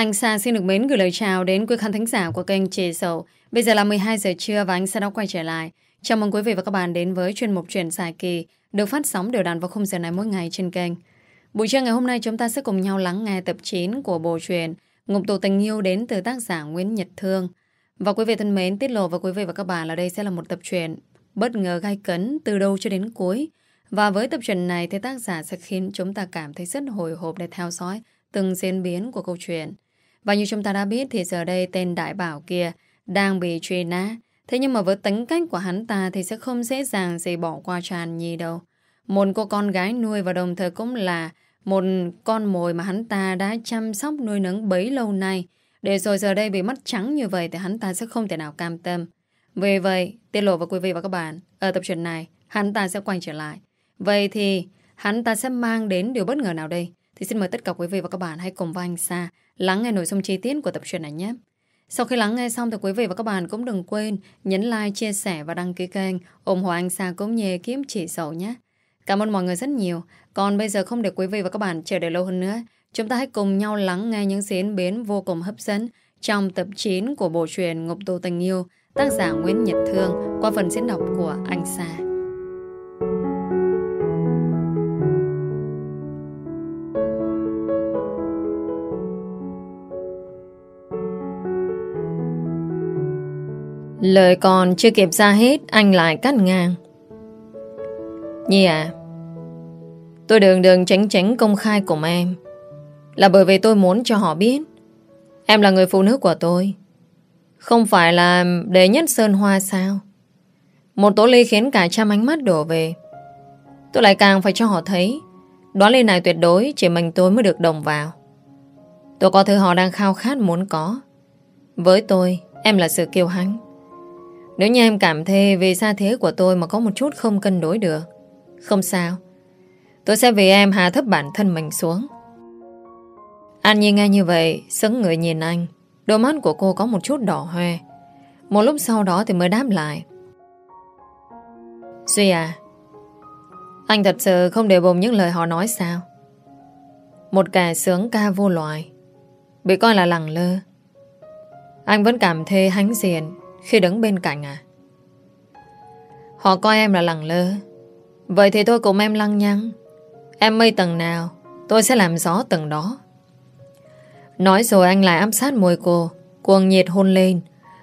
Anh Sa xin được mến gửi lời chào đến quý khán thính giả của kênh Trề Sầu. Bây giờ là 12 giờ trưa và anh Sa đã quay trở lại. Chào mừng quý vị và các bạn đến với chuyên mục truyện dài kỳ được phát sóng đều đặn vào khung giờ này mỗi ngày trên kênh. Buổi trưa ngày hôm nay chúng ta sẽ cùng nhau lắng nghe tập 9 của bộ truyện Ngục tù tình yêu đến từ tác giả Nguyễn Nhật Thương. Và quý vị thân mến, tiết lộ với quý vị và các bạn là đây sẽ là một tập truyện bất ngờ gai cấn từ đầu cho đến cuối. Và với tập truyện này thì tác giả sẽ khiến chúng ta cảm thấy rất hồi hộp để theo dõi từng diễn biến của câu chuyện. Và như chúng ta đã biết thì giờ đây tên Đại Bảo kia đang bị truy nã. Thế nhưng mà với tính cách của hắn ta thì sẽ không dễ dàng gì bỏ qua tràn nhi đâu. Một cô con gái nuôi và đồng thời cũng là một con mồi mà hắn ta đã chăm sóc nuôi nấng bấy lâu nay. Để rồi giờ đây bị mất trắng như vậy thì hắn ta sẽ không thể nào cam tâm. Vì vậy, tiết lộ với quý vị và các bạn, ở tập truyện này, hắn ta sẽ quay trở lại. Vậy thì, hắn ta sẽ mang đến điều bất ngờ nào đây? Thì xin mời tất cả quý vị và các bạn hãy cùng với anh Sa lắng nghe nội dung chi tiết của tập truyện này nhé. Sau khi lắng nghe xong thì quý vị và các bạn cũng đừng quên nhấn like, chia sẻ và đăng ký kênh ủng hộ anh Sa cũng như kiếm chỉ sầu nhé. Cảm ơn mọi người rất nhiều. Còn bây giờ không để quý vị và các bạn chờ đợi lâu hơn nữa. Chúng ta hãy cùng nhau lắng nghe những diễn biến vô cùng hấp dẫn trong tập 9 của bộ truyện Ngục tù tình yêu tác giả Nguyễn Nhật Thương qua phần diễn đọc của anh Sa. Lời còn chưa kịp ra hết, Anh lại cắt ngang. Nhi à Tôi đường đường tránh tránh công khai của em. Là bởi vì tôi muốn cho họ biết, Em là người phụ nữ của tôi. Không phải là để nhất sơn hoa sao? Một tố ly khiến cả trăm ánh mắt đổ về. Tôi lại càng phải cho họ thấy, Đoán ly này tuyệt đối Chỉ mình tôi mới được đồng vào. Tôi có thứ họ đang khao khát muốn có. Với tôi, Em là sự kiêu hãnh nếu như em cảm thấy vì xa thế của tôi mà có một chút không cân đối được, không sao. Tôi sẽ vì em hạ thấp bản thân mình xuống. An Nhi nghe như vậy, sững người nhìn anh. Đôi mắt của cô có một chút đỏ hoe. Một lúc sau đó thì mới đáp lại. Duy à, anh thật sự không để bụng những lời họ nói sao? Một kẻ sướng ca vô loại, bị coi là lẳng lơ. Anh vẫn cảm thấy hãnh diện khi đứng bên cạnh à? Họ coi em là lẳng lơ. Vậy thì tôi cùng em lăng nhăng. Em mây tầng nào, Tôi sẽ làm gió tầng đó. Nói rồi anh lại áp sát môi cô, Cuồng nhiệt hôn lên.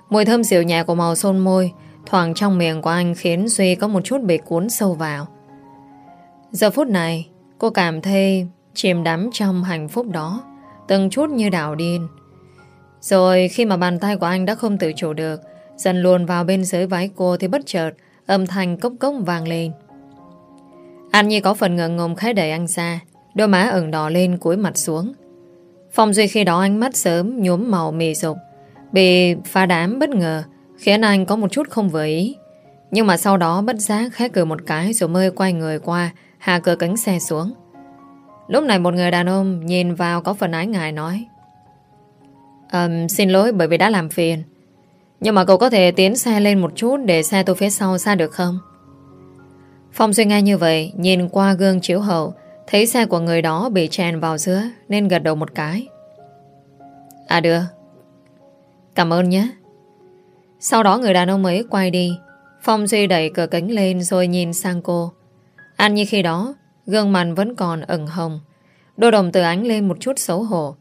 Mùi thơm dịu nhẹ của màu son môi, Thoảng trong miệng của anh khiến Duy có một chút bị cuốn sâu vào. Giờ phút này, Cô cảm thấy chìm đắm trong hạnh phúc đó, Từng chút như đảo điên. Rồi khi mà bàn tay của anh đã không tự chủ được Dần luồn vào bên dưới váy cô Thì bất chợt âm thanh cốc cốc vang lên. Anh Nhi có phần ngượng ngùng khẽ đẩy anh ra Đôi má ửng đỏ lên cúi mặt xuống. Phong Duy khi đó ánh mắt sớm nhuốm màu mì dục Bị pha đám bất ngờ Khiến anh có một chút không vừa ý. Nhưng mà sau đó bất giác khẽ cười một cái Rồi mơ quay người qua Hạ cửa cánh xe xuống. Lúc này một người đàn ông nhìn vào có phần ái ngại nói um, Xin lỗi bởi vì đã làm phiền nhưng mà cậu có thể tiến xe lên một chút Để xe tôi phía sau xa được không? Phong Duy nghe như vậy, Nhìn qua gương chiếu hậu, Thấy xe của người đó bị chèn vào giữa, Nên gật đầu một cái. À được. Cảm ơn nhé. Sau đó người đàn ông ấy quay đi. Phong Duy đẩy cửa kính lên Rồi nhìn sang cô. Ăn như khi đó, Gương mặt vẫn còn ửng hồng. Đôi đồng từ ánh lên một chút xấu hổ.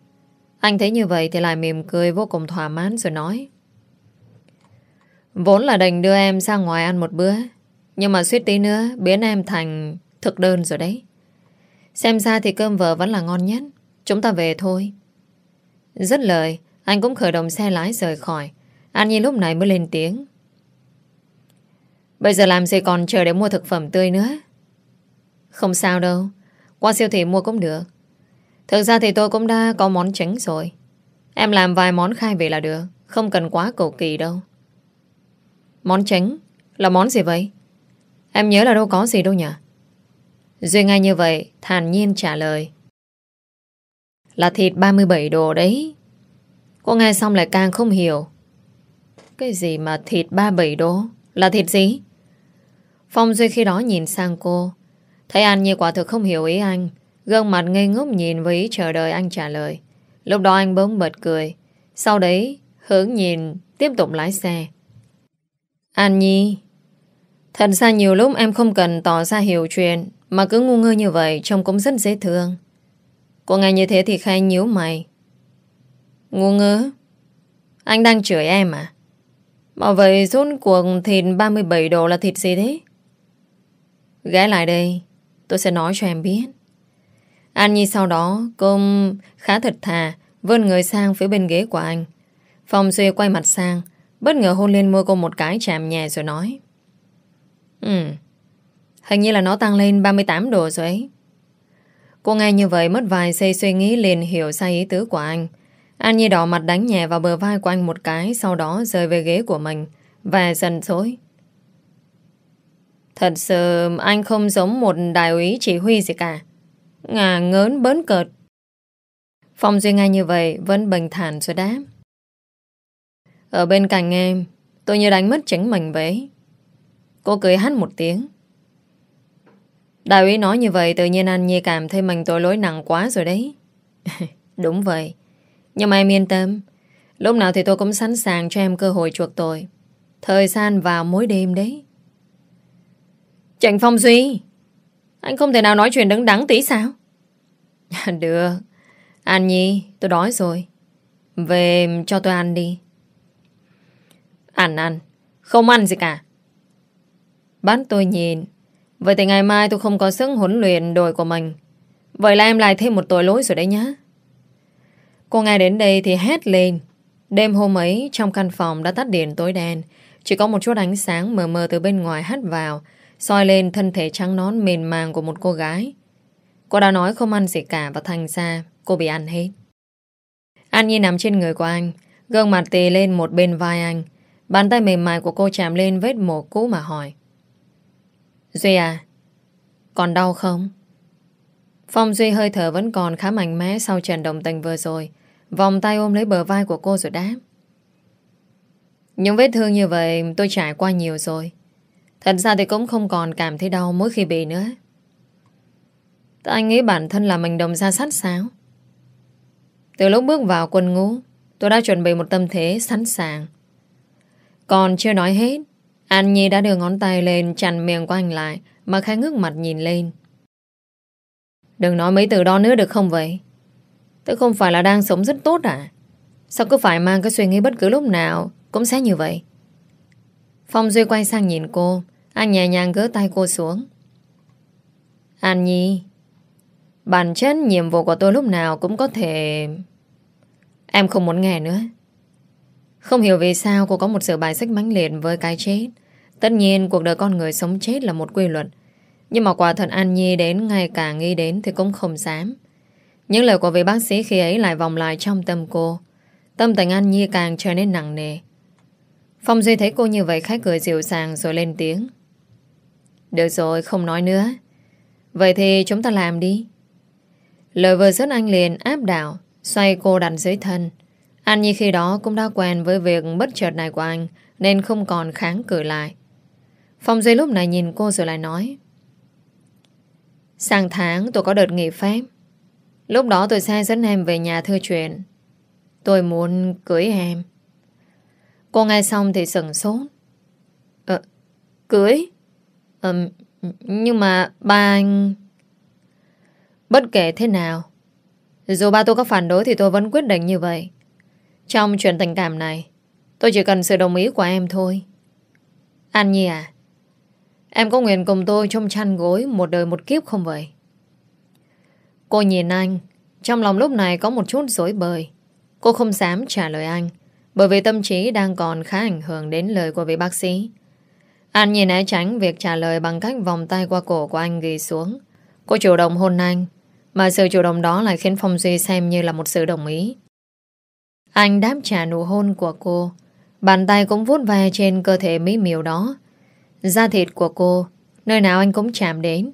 Anh thấy như vậy thì lại mỉm cười vô cùng thỏa mãn rồi nói. Vốn là định đưa em ra ngoài ăn một bữa. Nhưng mà suýt tí nữa, Biến em thành thực đơn rồi đấy. Xem ra thì cơm vợ vẫn là ngon nhất. Chúng ta về thôi. Rất lời, Anh cũng khởi động xe lái rời khỏi. An Nhi lúc này mới lên tiếng. Bây giờ làm gì còn chờ để mua thực phẩm tươi nữa? Không sao đâu. Qua siêu thị mua cũng được. Thực ra thì tôi cũng đã có món tránh rồi. Em làm vài món khai vị là được. Không cần quá cầu kỳ đâu. Món tránh Là món gì vậy? Em nhớ là đâu có gì đâu nhỉ? Duy ngay như vậy Thản nhiên trả lời. Là thịt 37 đồ đấy. Cô nghe xong lại càng không hiểu. Cái gì mà thịt 37 đô Là thịt gì? Phong Duy khi đó nhìn sang cô Thấy An như quả thực không hiểu ý anh. Gương mặt ngây ngốc nhìn với chờ đợi anh trả lời. Lúc đó anh bỗng bật cười. Sau đấy, hướng nhìn, tiếp tục lái xe. An Nhi, thật ra nhiều lúc em không cần tỏ ra hiểu chuyện, mà cứ ngu ngơ như vậy trông cũng rất dễ thương. Cô nghe như thế thì khai nhíu mày. Ngu ngơ? Anh đang chửi em à? Mà vậy rốt cuộc thịt 37 độ là thịt gì thế? Ghé lại đây, tôi sẽ nói cho em biết. An Nhi sau đó Cũng khá thật thà vươn người sang phía bên ghế của anh. Phong Duy quay mặt sang bất ngờ hôn lên môi cô một cái chạm nhẹ rồi nói Ừ Hình như là nó tăng lên 38 độ rồi ấy. Cô nghe như vậy mất vài giây suy nghĩ liền hiểu sai ý tứ của anh. An Nhi đỏ mặt đánh nhẹ vào bờ vai của anh một cái, sau đó rời về ghế của mình và dần dối. Thật sự anh không giống một đại úy chỉ huy gì cả. Ngà ngớn bớn cợt. Phong Duy nghe như vậy vẫn bình thản rồi đáp. Ở bên cạnh em, tôi như đánh mất chính mình vậy. Cô cười hát một tiếng. Đại úy nói như vậy tự nhiên anh Nhi cảm thấy mình tội lỗi nặng quá rồi đấy. Đúng vậy. Nhưng mà em yên tâm. Lúc nào thì tôi cũng sẵn sàng cho em cơ hội chuộc tội. Thời gian vào mỗi đêm đấy. Trịnh Phong Duy Anh không thể nào nói chuyện đứng đắn tí sao Được An Nhi tôi đói rồi Về cho tôi ăn đi Ăn ăn. Không ăn gì cả. Bắt tôi nhìn. Vậy thì ngày mai tôi không có sức huấn luyện đội của mình. Vậy là em lại thêm một tội lỗi rồi đấy nhá. Cô nghe đến đây thì hét lên. Đêm hôm ấy trong căn phòng đã tắt điện tối đen. Chỉ có một chút ánh sáng mờ mờ từ bên ngoài hắt vào soi lên thân thể trắng nón mềm màng của một cô gái. Cô đã nói không ăn gì cả và thành ra cô bị ăn hết. An Nhi nằm trên người của anh, gương mặt tì lên một bên vai anh. Bàn tay mềm mại của cô chạm lên vết mổ cũ mà hỏi. Duy à, còn đau không? Phong Duy hơi thở vẫn còn khá mạnh mẽ sau trận động tình vừa rồi. Vòng tay ôm lấy bờ vai của cô rồi đáp. Những vết thương như vậy tôi trải qua nhiều rồi. Thật ra thì cũng không còn cảm thấy đau mỗi khi bị nữa. Tại anh nghĩ bản thân là mình đồng ra sát sao? Từ lúc bước vào quân ngũ, tôi đã chuẩn bị một tâm thế sẵn sàng. Còn chưa nói hết, An Nhi đã đưa ngón tay lên chặn miệng của anh lại mà khai ngước mặt nhìn lên. Đừng nói mấy từ đó nữa được không vậy? Tôi không phải là đang sống rất tốt à? Sao cứ phải mang cái suy nghĩ bất cứ lúc nào cũng sẽ như vậy? Phong Duy quay sang nhìn cô anh nhẹ nhàng gỡ tay cô xuống An Nhi Bản chất nhiệm vụ của tôi lúc nào cũng có thể Em không muốn nghe nữa không hiểu vì sao cô có một sự bài xích mãnh liệt với cái chết Tất nhiên cuộc đời con người sống chết là một quy luật Nhưng mà quả thật An Nhi đến ngày càng nghĩ đến thì cũng không dám Những lời của vị bác sĩ khi ấy lại vòng lại trong tâm cô Tâm tình An Nhi càng trở nên nặng nề Phong Duy thấy cô như vậy khách cười dịu dàng rồi lên tiếng được rồi, không nói nữa. Vậy thì chúng ta làm đi. Lời vừa dứt anh liền áp đảo, xoay cô đặt dưới thân. An như khi đó cũng đã quen với việc bất chợt này của anh, nên không còn kháng cự lại. Phong Duy lúc này nhìn cô rồi lại nói. Sang tháng tôi có đợt nghỉ phép. Lúc đó tôi sẽ dẫn em về nhà thư chuyện. Tôi muốn cưới em. Cô nghe xong thì sừng sốt. Ờ, cưới? Ờ, nhưng mà ba anh... Bất kể thế nào, dù ba tôi có phản đối thì tôi vẫn quyết định như vậy. Trong chuyện tình cảm này, tôi chỉ cần sự đồng ý của em thôi. An Nhi à, em có nguyện cùng tôi trong chăn gối một đời một kiếp không vậy? Cô nhìn anh, trong lòng lúc này có một chút dối bời. Cô không dám trả lời anh, bởi vì tâm trí đang còn khá ảnh hưởng đến lời của vị bác sĩ. An Nhi né tránh việc trả lời bằng cách vòng tay qua cổ của anh ghi xuống. Cô chủ động hôn anh, mà sự chủ động đó lại khiến Phong Duy xem như là một sự đồng ý. Anh đáp trả nụ hôn của cô, bàn tay cũng vuốt ve trên cơ thể mỹ miều đó. Da thịt của cô, nơi nào anh cũng chạm đến.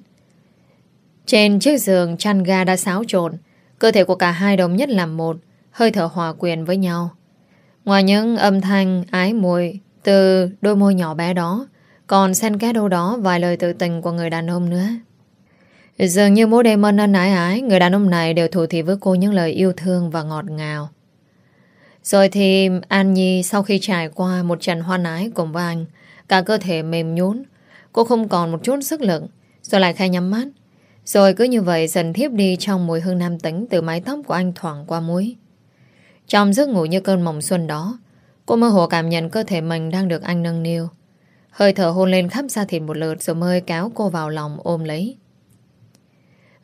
Trên chiếc giường chăn ga đã xáo trộn, cơ thể của cả hai đồng nhất làm một, hơi thở hòa quyền với nhau. Ngoài những âm thanh ái mùi từ đôi môi nhỏ bé đó, còn xen kẽ đâu đó vài lời tự tình của người đàn ông nữa Dường như mỗi đêm ân ân ái ái Người đàn ông này đều thủ thị với cô những lời yêu thương và ngọt ngào rồi thì An Nhi sau khi trải qua một trận hoan ái cùng với anh, Cả cơ thể mềm nhún Cô không còn một chút sức lực, Rồi lại khai nhắm mắt. Rồi cứ như vậy dần thiếp đi trong mùi hương nam tính Từ mái tóc của anh thoảng qua mũi. Trong giấc ngủ như cơn mộng xuân đó, Cô mơ hồ cảm nhận cơ thể mình đang được anh nâng niu. Hơi thở hôn lên khắp da thịt một lượt Rồi mới kéo cô vào lòng ôm lấy.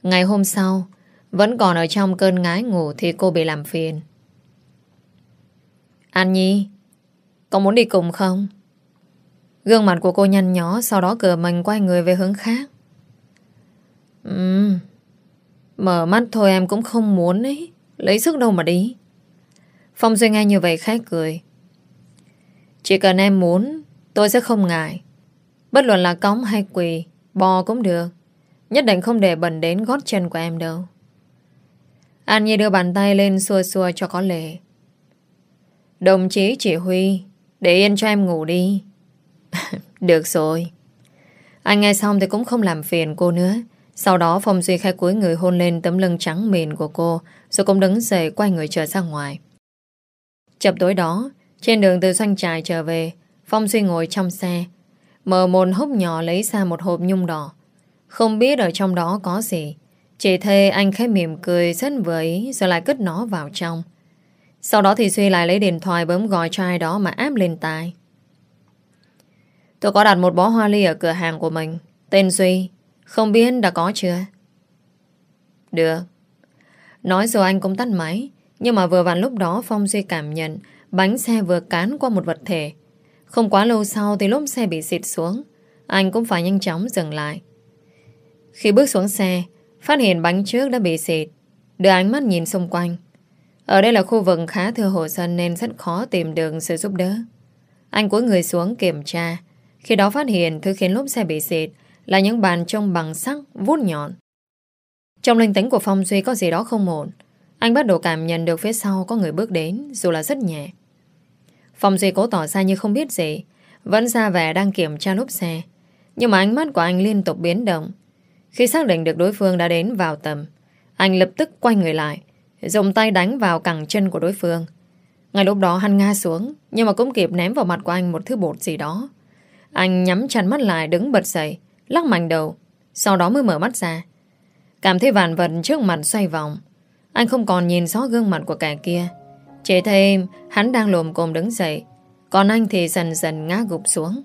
Ngày hôm sau, Vẫn còn ở trong cơn ngái ngủ Thì cô bị làm phiền. An Nhi Có muốn đi cùng không? Gương mặt của cô nhăn nhó, Sau đó cửa mình quay người về hướng khác. Ừm, Mở mắt thôi em cũng không muốn ấy Lấy sức đâu mà đi. Phong Duy nghe như vậy khẽ cười. Chỉ cần em muốn, Tôi sẽ không ngại. Bất luận là cống hay quỳ, Bò cũng được. Nhất định không để bẩn đến gót chân của em đâu. An Nhi đưa bàn tay lên xua xua cho có lệ. Đồng chí chỉ huy, Để yên cho em ngủ đi. Được rồi. Anh nghe xong thì cũng không làm phiền cô nữa. Sau đó Phong Duy khai cuối người hôn lên tấm lưng trắng mịn của cô, Rồi cũng đứng dậy quay người trở ra ngoài. Chập tối đó, Trên đường từ doanh trại trở về, Phong Duy ngồi trong xe, Mở mồn hốc nhỏ lấy ra một hộp nhung đỏ. Không biết ở trong đó có gì, Chỉ thê anh khẽ mỉm cười rất vừa ý, Rồi lại cất nó vào trong. Sau đó thì Duy lại lấy điện thoại bấm gọi cho ai đó mà áp lên tai. Tôi có đặt một bó hoa ly ở cửa hàng của mình. Tên Duy, Không biết đã có chưa? Được. Nói rồi anh cũng tắt máy. Nhưng mà vừa vặn lúc đó, Phong Duy cảm nhận Bánh xe vừa cán qua một vật thể. Không quá lâu sau thì lốp xe bị xịt xuống. Anh cũng phải nhanh chóng dừng lại. Khi bước xuống xe, Phát hiện bánh trước đã bị xịt. Đưa ánh mắt nhìn xung quanh. Ở đây là khu vực khá thưa hồ sơ Nên rất khó tìm đường sự giúp đỡ Anh cúi người xuống kiểm tra khi đó phát hiện thứ khiến lốp xe bị xịt là những bàn trông bằng sắc, vút nhọn. Trong linh tính của Phong Duy có gì đó không ổn. Anh bắt đầu cảm nhận được phía sau có người bước đến, dù là rất nhẹ. Phong Duy cố tỏ ra như không biết gì, vẫn ra vẻ đang kiểm tra lốp xe. Nhưng mà ánh mắt của anh liên tục biến động. Khi xác định được đối phương đã đến vào tầm, anh lập tức quay người lại, dùng tay đánh vào cẳng chân của đối phương. Ngay lúc đó hắn ngã xuống, nhưng mà cũng kịp ném vào mặt của anh một thứ bột gì đó. Anh nhắm chặt mắt lại đứng bật dậy Lắc mạnh đầu Sau đó mới mở mắt ra. Cảm thấy vàn vật trước mặt xoay vòng. Anh không còn nhìn rõ gương mặt của kẻ kia. Chỉ thêm, hắn đang lồm cồm đứng dậy Còn anh thì dần dần ngã gục xuống.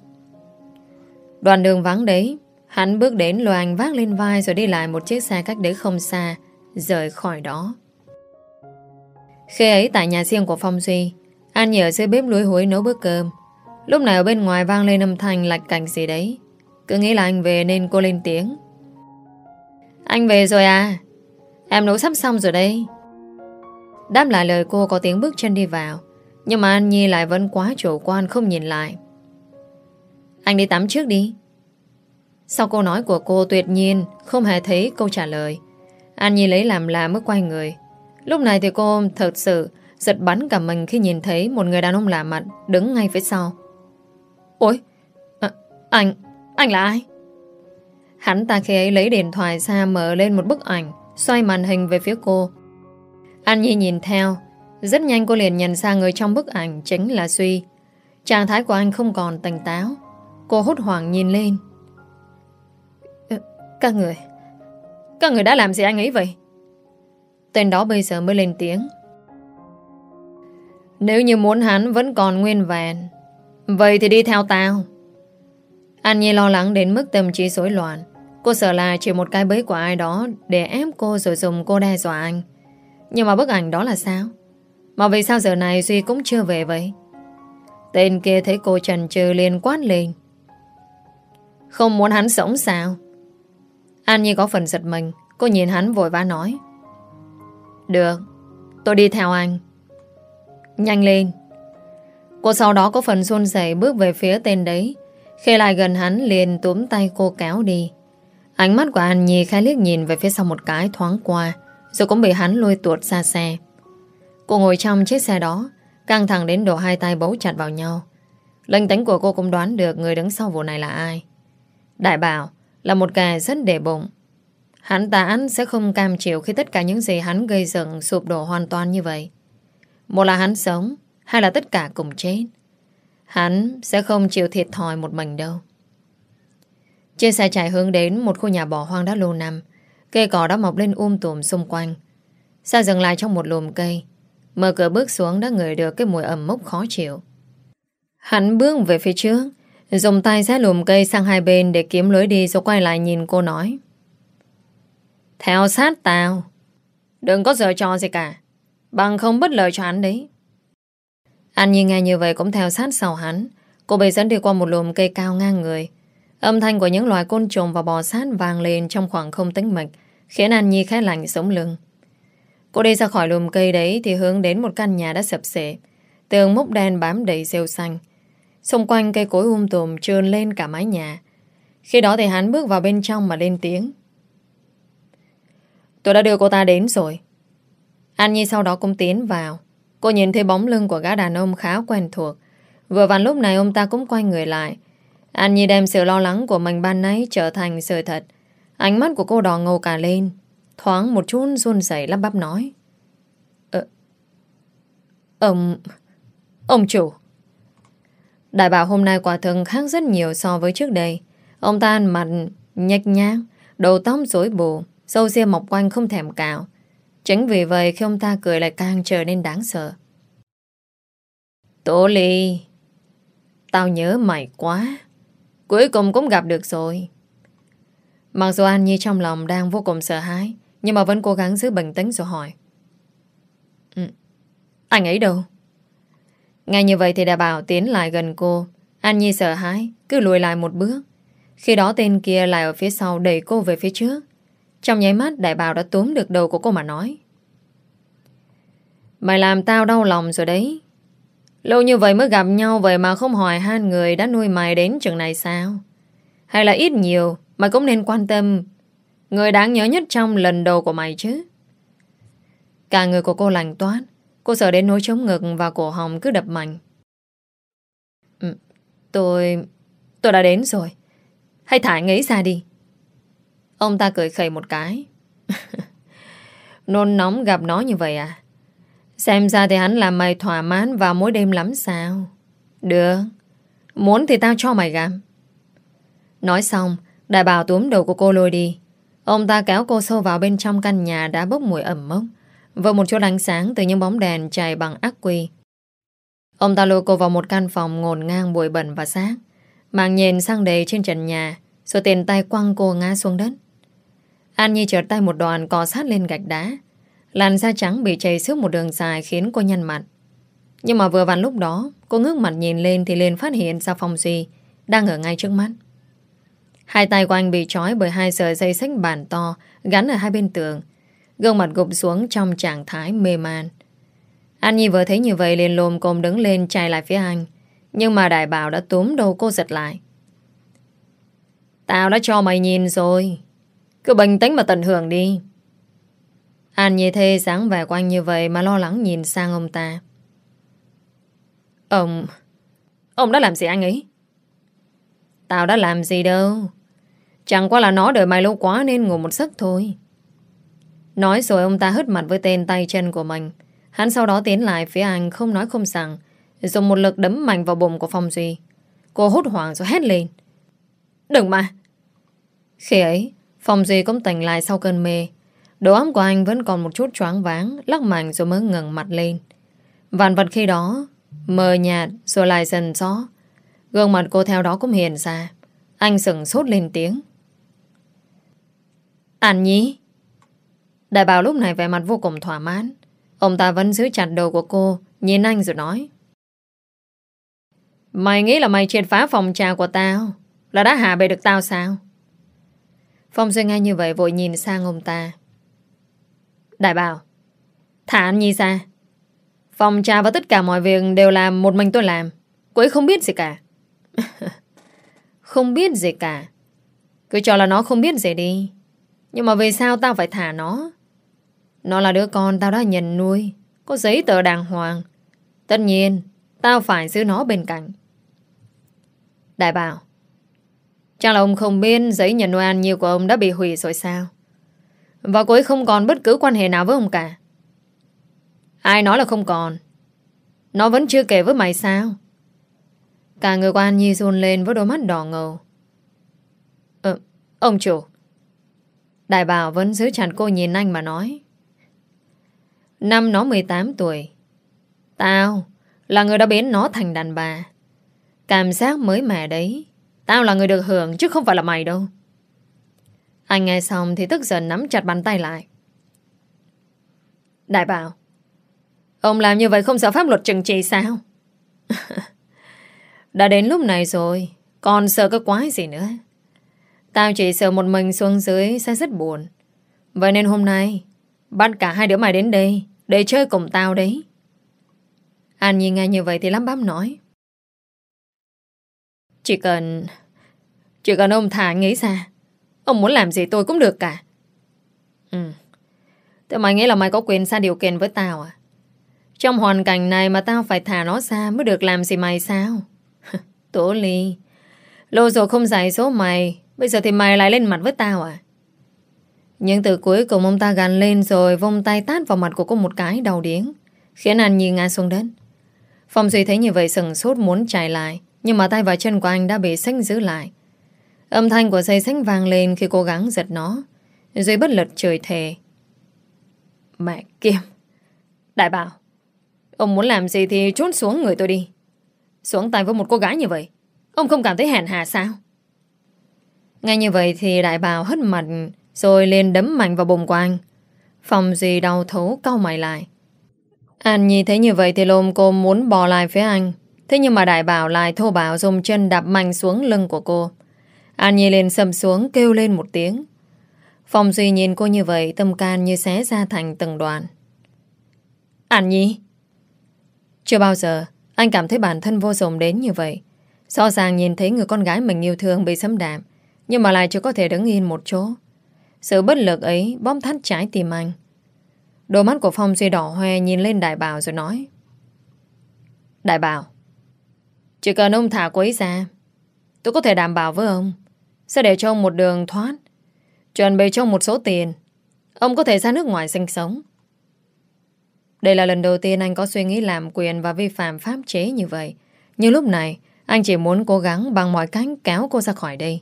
Đoạn đường vắng đấy Hắn bước đến lôi anh vác lên vai Rồi đi lại một chiếc xe cách đấy không xa Rời khỏi đó. Khi ấy tại nhà riêng của Phong Duy Nhi ở dưới bếp lúi húi nấu bữa cơm. Lúc này ở bên ngoài vang lên âm thanh lạch cành gì đấy. Cứ nghĩ là anh về nên cô lên tiếng. Anh về rồi à? Em nấu sắp xong rồi đây. Đáp lại lời cô có tiếng bước chân đi vào, Nhưng mà An Nhi lại vẫn quá chủ quan không nhìn lại. Anh đi tắm trước đi. Sau câu nói của cô tuyệt nhiên Không hề thấy câu trả lời, An Nhi lấy làm lạ mới quay người. Lúc này thì cô thật sự Giật bắn cả mình khi nhìn thấy Một người đàn ông lạ mặt đứng ngay phía sau. Ôi à, Anh Anh là ai? Hắn ta khi ấy lấy điện thoại ra mở lên một bức ảnh Xoay màn hình về phía cô. An Nhi nhìn theo. Rất nhanh cô liền nhận ra người trong bức ảnh Chính là Suy Trạng thái của anh không còn tỉnh táo. Cô hốt hoảng nhìn lên. Ờ, các người Các người đã làm gì anh ấy vậy? Tên đó bây giờ mới lên tiếng. Nếu như muốn hắn vẫn còn nguyên vẹn, Vậy thì đi theo tao. An Nhi lo lắng đến mức tâm trí rối loạn. Cô sợ là chỉ một cái bẫy của ai đó Để ép cô rồi dùng cô đe dọa anh. Nhưng mà bức ảnh đó là sao? Mà vì sao giờ này Duy cũng chưa về vậy? Tên kia thấy cô trần trừ liền quát lên. Không muốn hắn sống sao? An Nhi có phần giật mình. Cô nhìn hắn vội vã nói. Được, Tôi đi theo anh. Nhanh lên. Cô sau đó có phần xôn xẻ bước về phía tên đấy. Khi lại gần hắn liền túm tay cô kéo đi. Ánh mắt của An Nhi khai liếc nhìn về phía sau một cái thoáng qua, Rồi cũng bị hắn lôi tuột ra xe. Cô ngồi trong chiếc xe đó, Căng thẳng đến độ hai tay bấu chặt vào nhau. Linh tính của cô cũng đoán được Người đứng sau vụ này là ai. Đại bảo là một kẻ rất đề bụng Hắn ta sẽ không cam chịu khi tất cả những gì hắn gây dựng sụp đổ hoàn toàn như vậy. Một là hắn sống, hay là tất cả cùng chết. Hắn sẽ không chịu thiệt thòi một mình đâu. Trên xe chạy hướng đến một khu nhà bỏ hoang đã lâu năm. Cây cỏ đã mọc lên um tùm xung quanh. Sa dừng lại trong một lùm cây. Mở cửa bước xuống đã ngửi được cái mùi ẩm mốc khó chịu. Hắn bước về phía trước, dùng tay xé lùm cây sang hai bên để kiếm lối đi rồi quay lại nhìn cô nói. Theo sát tao. Đừng có giờ trò gì cả. Bằng không bất lợi cho hắn đấy. Anh nhìn nghe như vậy cũng theo sát sau hắn. Cô bị dẫn đi qua một lùm cây cao ngang người. Âm thanh của những loài côn trùng và bò sát vang lên trong khoảng không tính mịch, khiến An Nhi khẽ lạnh sống lưng. Cô đi ra khỏi lùm cây đấy thì hướng đến một căn nhà đã sập sệ. Tường mốc đen bám đầy rêu xanh. Xung quanh cây cối um tùm trơn lên cả mái nhà. Khi đó thì hắn bước vào bên trong mà lên tiếng. Tôi đã đưa cô ta đến rồi. An Nhi sau đó cũng tiến vào. Cô nhìn thấy bóng lưng của gã đàn ông khá quen thuộc. Vừa vặn lúc này ông ta cũng quay người lại. An Nhi đem sự lo lắng của mình ban nãy trở thành sự thật. Ánh mắt của cô đỏ ngầu cả lên. Thoáng một chút run rẩy lắp bắp nói. Ờ, ông... Ông chủ. Đại bảo hôm nay quả thực khác rất nhiều so với trước đây. Ông ta mặt nhạch nhác, đầu tóc rối bù, sâu riêng mọc quanh không thèm cào, Chính vì vậy khi ông ta cười lại càng trở nên đáng sợ. Tố ly, tao nhớ mày quá. Cuối cùng cũng gặp được rồi. Mặc dù An Nhi trong lòng đang vô cùng sợ hãi, nhưng mà vẫn cố gắng giữ bình tĩnh rồi hỏi. Ừ, anh ấy đâu? Ngay như vậy thì đã bảo tiến lại gần cô. An Nhi sợ hãi, cứ lùi lại một bước. Khi đó tên kia lại ở phía sau đẩy cô về phía trước. Trong nháy mắt đại bào đã túm được đầu của cô mà nói. Mày làm tao đau lòng rồi đấy. Lâu như vậy mới gặp nhau vậy mà không hỏi hai người đã nuôi mày đến trường này sao? Hay là ít nhiều mày cũng nên quan tâm người đáng nhớ nhất trong lần đầu của mày chứ? Cả người của cô lành toát Cô sợ đến nỗi chống ngực và cổ họng cứ đập mạnh. Ừ, tôi... tôi đã đến rồi. Hãy thả anh ấy ra đi. Ông ta cười khẩy một cái. Nôn nóng gặp nó như vậy à? Xem ra thì hắn làm mày thỏa mãn vào mỗi đêm lắm sao? Được. Muốn thì tao cho mày gặp. Nói xong, đại bảo túm đầu của cô lôi đi. Ông ta kéo cô sâu vào bên trong căn nhà đã bốc mùi ẩm mốc. Vừa một chỗ ánh sáng từ những bóng đèn chạy bằng ác quy. Ông ta lôi cô vào một căn phòng ngồn ngang bụi bẩn và xác. Mạng nhìn sang đầy trên trần nhà, rồi tiền tay quăng cô ngã xuống đất. An Nhi trượt tay một đoàn cò sát lên gạch đá. Làn da trắng bị chảy xước một đường dài khiến cô nhăn mặt. Nhưng mà vừa vặn lúc đó, cô ngước mặt nhìn lên thì liền phát hiện ra Phong Duy đang ở ngay trước mắt. Hai tay của anh bị trói bởi hai sợi dây xích bàn to gắn ở hai bên tường, Gương mặt gục xuống trong trạng thái mê man An Nhi vừa thấy như vậy liền lồm cồm đứng lên chạy lại phía anh Nhưng mà đại bảo đã túm đầu cô giật lại Tao đã cho mày nhìn rồi cứ bình tĩnh mà tận hưởng đi An Nhi thê sáng vẻ quanh như vậy Mà lo lắng nhìn sang ông ta Ông Ông đã làm gì anh ấy Tao đã làm gì đâu Chẳng qua là nó đợi mày lâu quá Nên ngủ một giấc thôi Nói rồi ông ta hất mặt với tên tay chân của mình. Hắn sau đó tiến lại phía anh không nói không rằng. Dùng một lực đấm mạnh vào bụng của Phong Duy. Cô hốt hoảng rồi hét lên. Đừng mà! Khi ấy, phòng gì cũng tỉnh lại sau cơn mê. Đồ ấm của anh vẫn còn một chút choáng váng, lắc mạnh rồi mới ngẩng mặt lên. Vạn vật khi đó, mờ nhạt rồi lại dần gió. Gương mặt cô theo đó cũng hiện ra. Anh sừng sốt lên tiếng. An Nhi! Đại bảo lúc này vẻ mặt vô cùng thỏa mãn. Ông ta vẫn giữ chặt đầu của cô, nhìn anh rồi nói. Mày nghĩ là mày triệt phá phòng trà của tao, là đã hạ bệ được tao sao? Phong Duy ngay như vậy vội nhìn sang ông ta. Đại bảo, thả anh Nhi ra. Phòng trà và tất cả mọi việc đều làm một mình tôi làm. Cô ấy không biết gì cả. không biết gì cả. Cứ cho là nó không biết gì đi. Nhưng mà vì sao tao phải thả nó? Nó là đứa con tao đã nhận nuôi Có giấy tờ đàng hoàng Tất nhiên Tao phải giữ nó bên cạnh Đại bảo Chắc là ông không biết giấy nhận nuôi ăn nhiều của ông đã bị hủy rồi sao? Và cô ấy không còn bất cứ quan hệ nào với ông cả. Ai nói là không còn? Nó vẫn chưa kể với mày sao? Cả người quan Nhi run lên với đôi mắt đỏ ngầu. Ờ, ông chủ. Đại bảo vẫn giữ chặt cô nhìn anh mà nói. Năm nó 18 tuổi. Tao là người đã biến nó thành đàn bà. Cảm giác mới mẻ đấy. Tao là người được hưởng, chứ không phải là mày đâu. Anh nghe xong thì tức giận nắm chặt bàn tay lại. Đại bảo, Ông làm như vậy không sợ pháp luật trừng trị sao? Đã đến lúc này rồi, Còn sợ cái quái gì nữa? Tao chỉ sợ một mình xuống dưới Sẽ rất buồn. Vậy nên hôm nay, Bắt cả hai đứa mày đến đây, Để chơi cùng tao đấy. An nhìn nghe như vậy thì lắm bám nói. Chỉ cần Chỉ cần ông thả nghĩ ra, Ông muốn làm gì tôi cũng được cả. Ừ. Thế mày nghĩ là mày có quyền xa điều kiện với tao à? Trong hoàn cảnh này mà tao phải thả nó ra Mới được làm gì mày sao? Tố ly, Lâu rồi không giải số mày, Bây giờ thì mày lại lên mặt với tao à? Nhưng từ cuối cùng ông ta gắn lên Rồi vông tay tát vào mặt của cô một cái đầu điếng, Khiến anh nhìn ngã xuống đất. Phong Duy thấy như vậy sừng sốt muốn chạy lại nhưng mà tay và chân của anh đã bị sách giữ lại. Âm thanh của dây sách vang lên Khi cố gắng giật nó. Duy bất lực trời thề. Mẹ kiêm Đại bảo, Ông muốn làm gì thì trốn xuống người tôi đi. Xuống tay với một cô gái như vậy, Ông không cảm thấy hèn hà sao? Ngay như vậy thì đại bào hất mặt, Rồi lên đấm mạnh vào bụng của anh. Phòng gì đau thấu, cau mày lại. Anh nhìn thấy như vậy thì lồm cô muốn bò lại phía anh. Thế nhưng mà đại bảo lại thô bảo dùng chân đạp mạnh xuống lưng của cô. An Nhi lên sầm xuống, kêu lên một tiếng. Phong Duy nhìn cô như vậy, Tâm can như xé ra thành từng đoạn An Nhi? Chưa bao giờ, Anh cảm thấy bản thân vô dụng đến như vậy. Rõ ràng nhìn thấy người con gái mình yêu thương Bị xâm đạm Nhưng mà lại chưa có thể đứng yên một chỗ. Sự bất lực ấy bóp thắt trái tim anh. Đôi mắt của Phong Duy đỏ hoe Nhìn lên đại bảo rồi nói. Đại bảo chỉ cần ông thả cô ấy ra, Tôi có thể đảm bảo với ông Sẽ để cho ông một đường thoát, Chuẩn bị cho một số tiền. Ông có thể ra nước ngoài sinh sống. Đây là lần đầu tiên anh có suy nghĩ làm quyền Và vi phạm pháp chế như vậy. Nhưng lúc này, Anh chỉ muốn cố gắng bằng mọi cách kéo cô ra khỏi đây.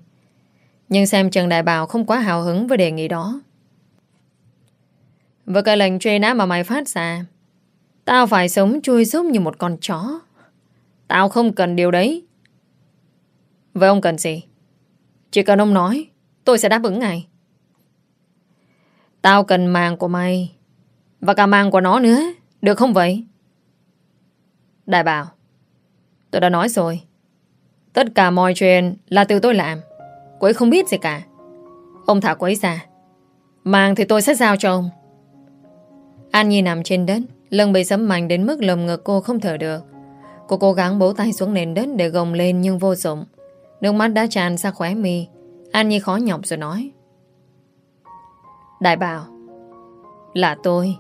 Nhưng xem Trần Đại Bảo Không quá hào hứng với đề nghị đó. Với cái lệnh truy nã mà mày phát ra, Tao phải sống chui giúp như một con chó. Tao không cần điều đấy. Vậy ông cần gì? Chỉ cần ông nói, Tôi sẽ đáp ứng ngay Tao cần màng của mày, Và cả màng của nó nữa, Được không vậy? Đại bảo, Tôi đã nói rồi. Tất cả mọi chuyện là từ tôi làm. Cô ấy không biết gì cả. Ông thả cô ấy ra. Màng thì tôi sẽ giao cho ông. An Nhi nằm trên đất, Lưng bị sấm mạnh đến mức lồng ngực cô không thở được. Cô cố gắng bấu tay xuống nền đất Để gồng lên nhưng vô dụng. Nước mắt đã tràn ra khóe mi. An Nhi khó nhọc rồi nói. Đại bảo. Là tôi.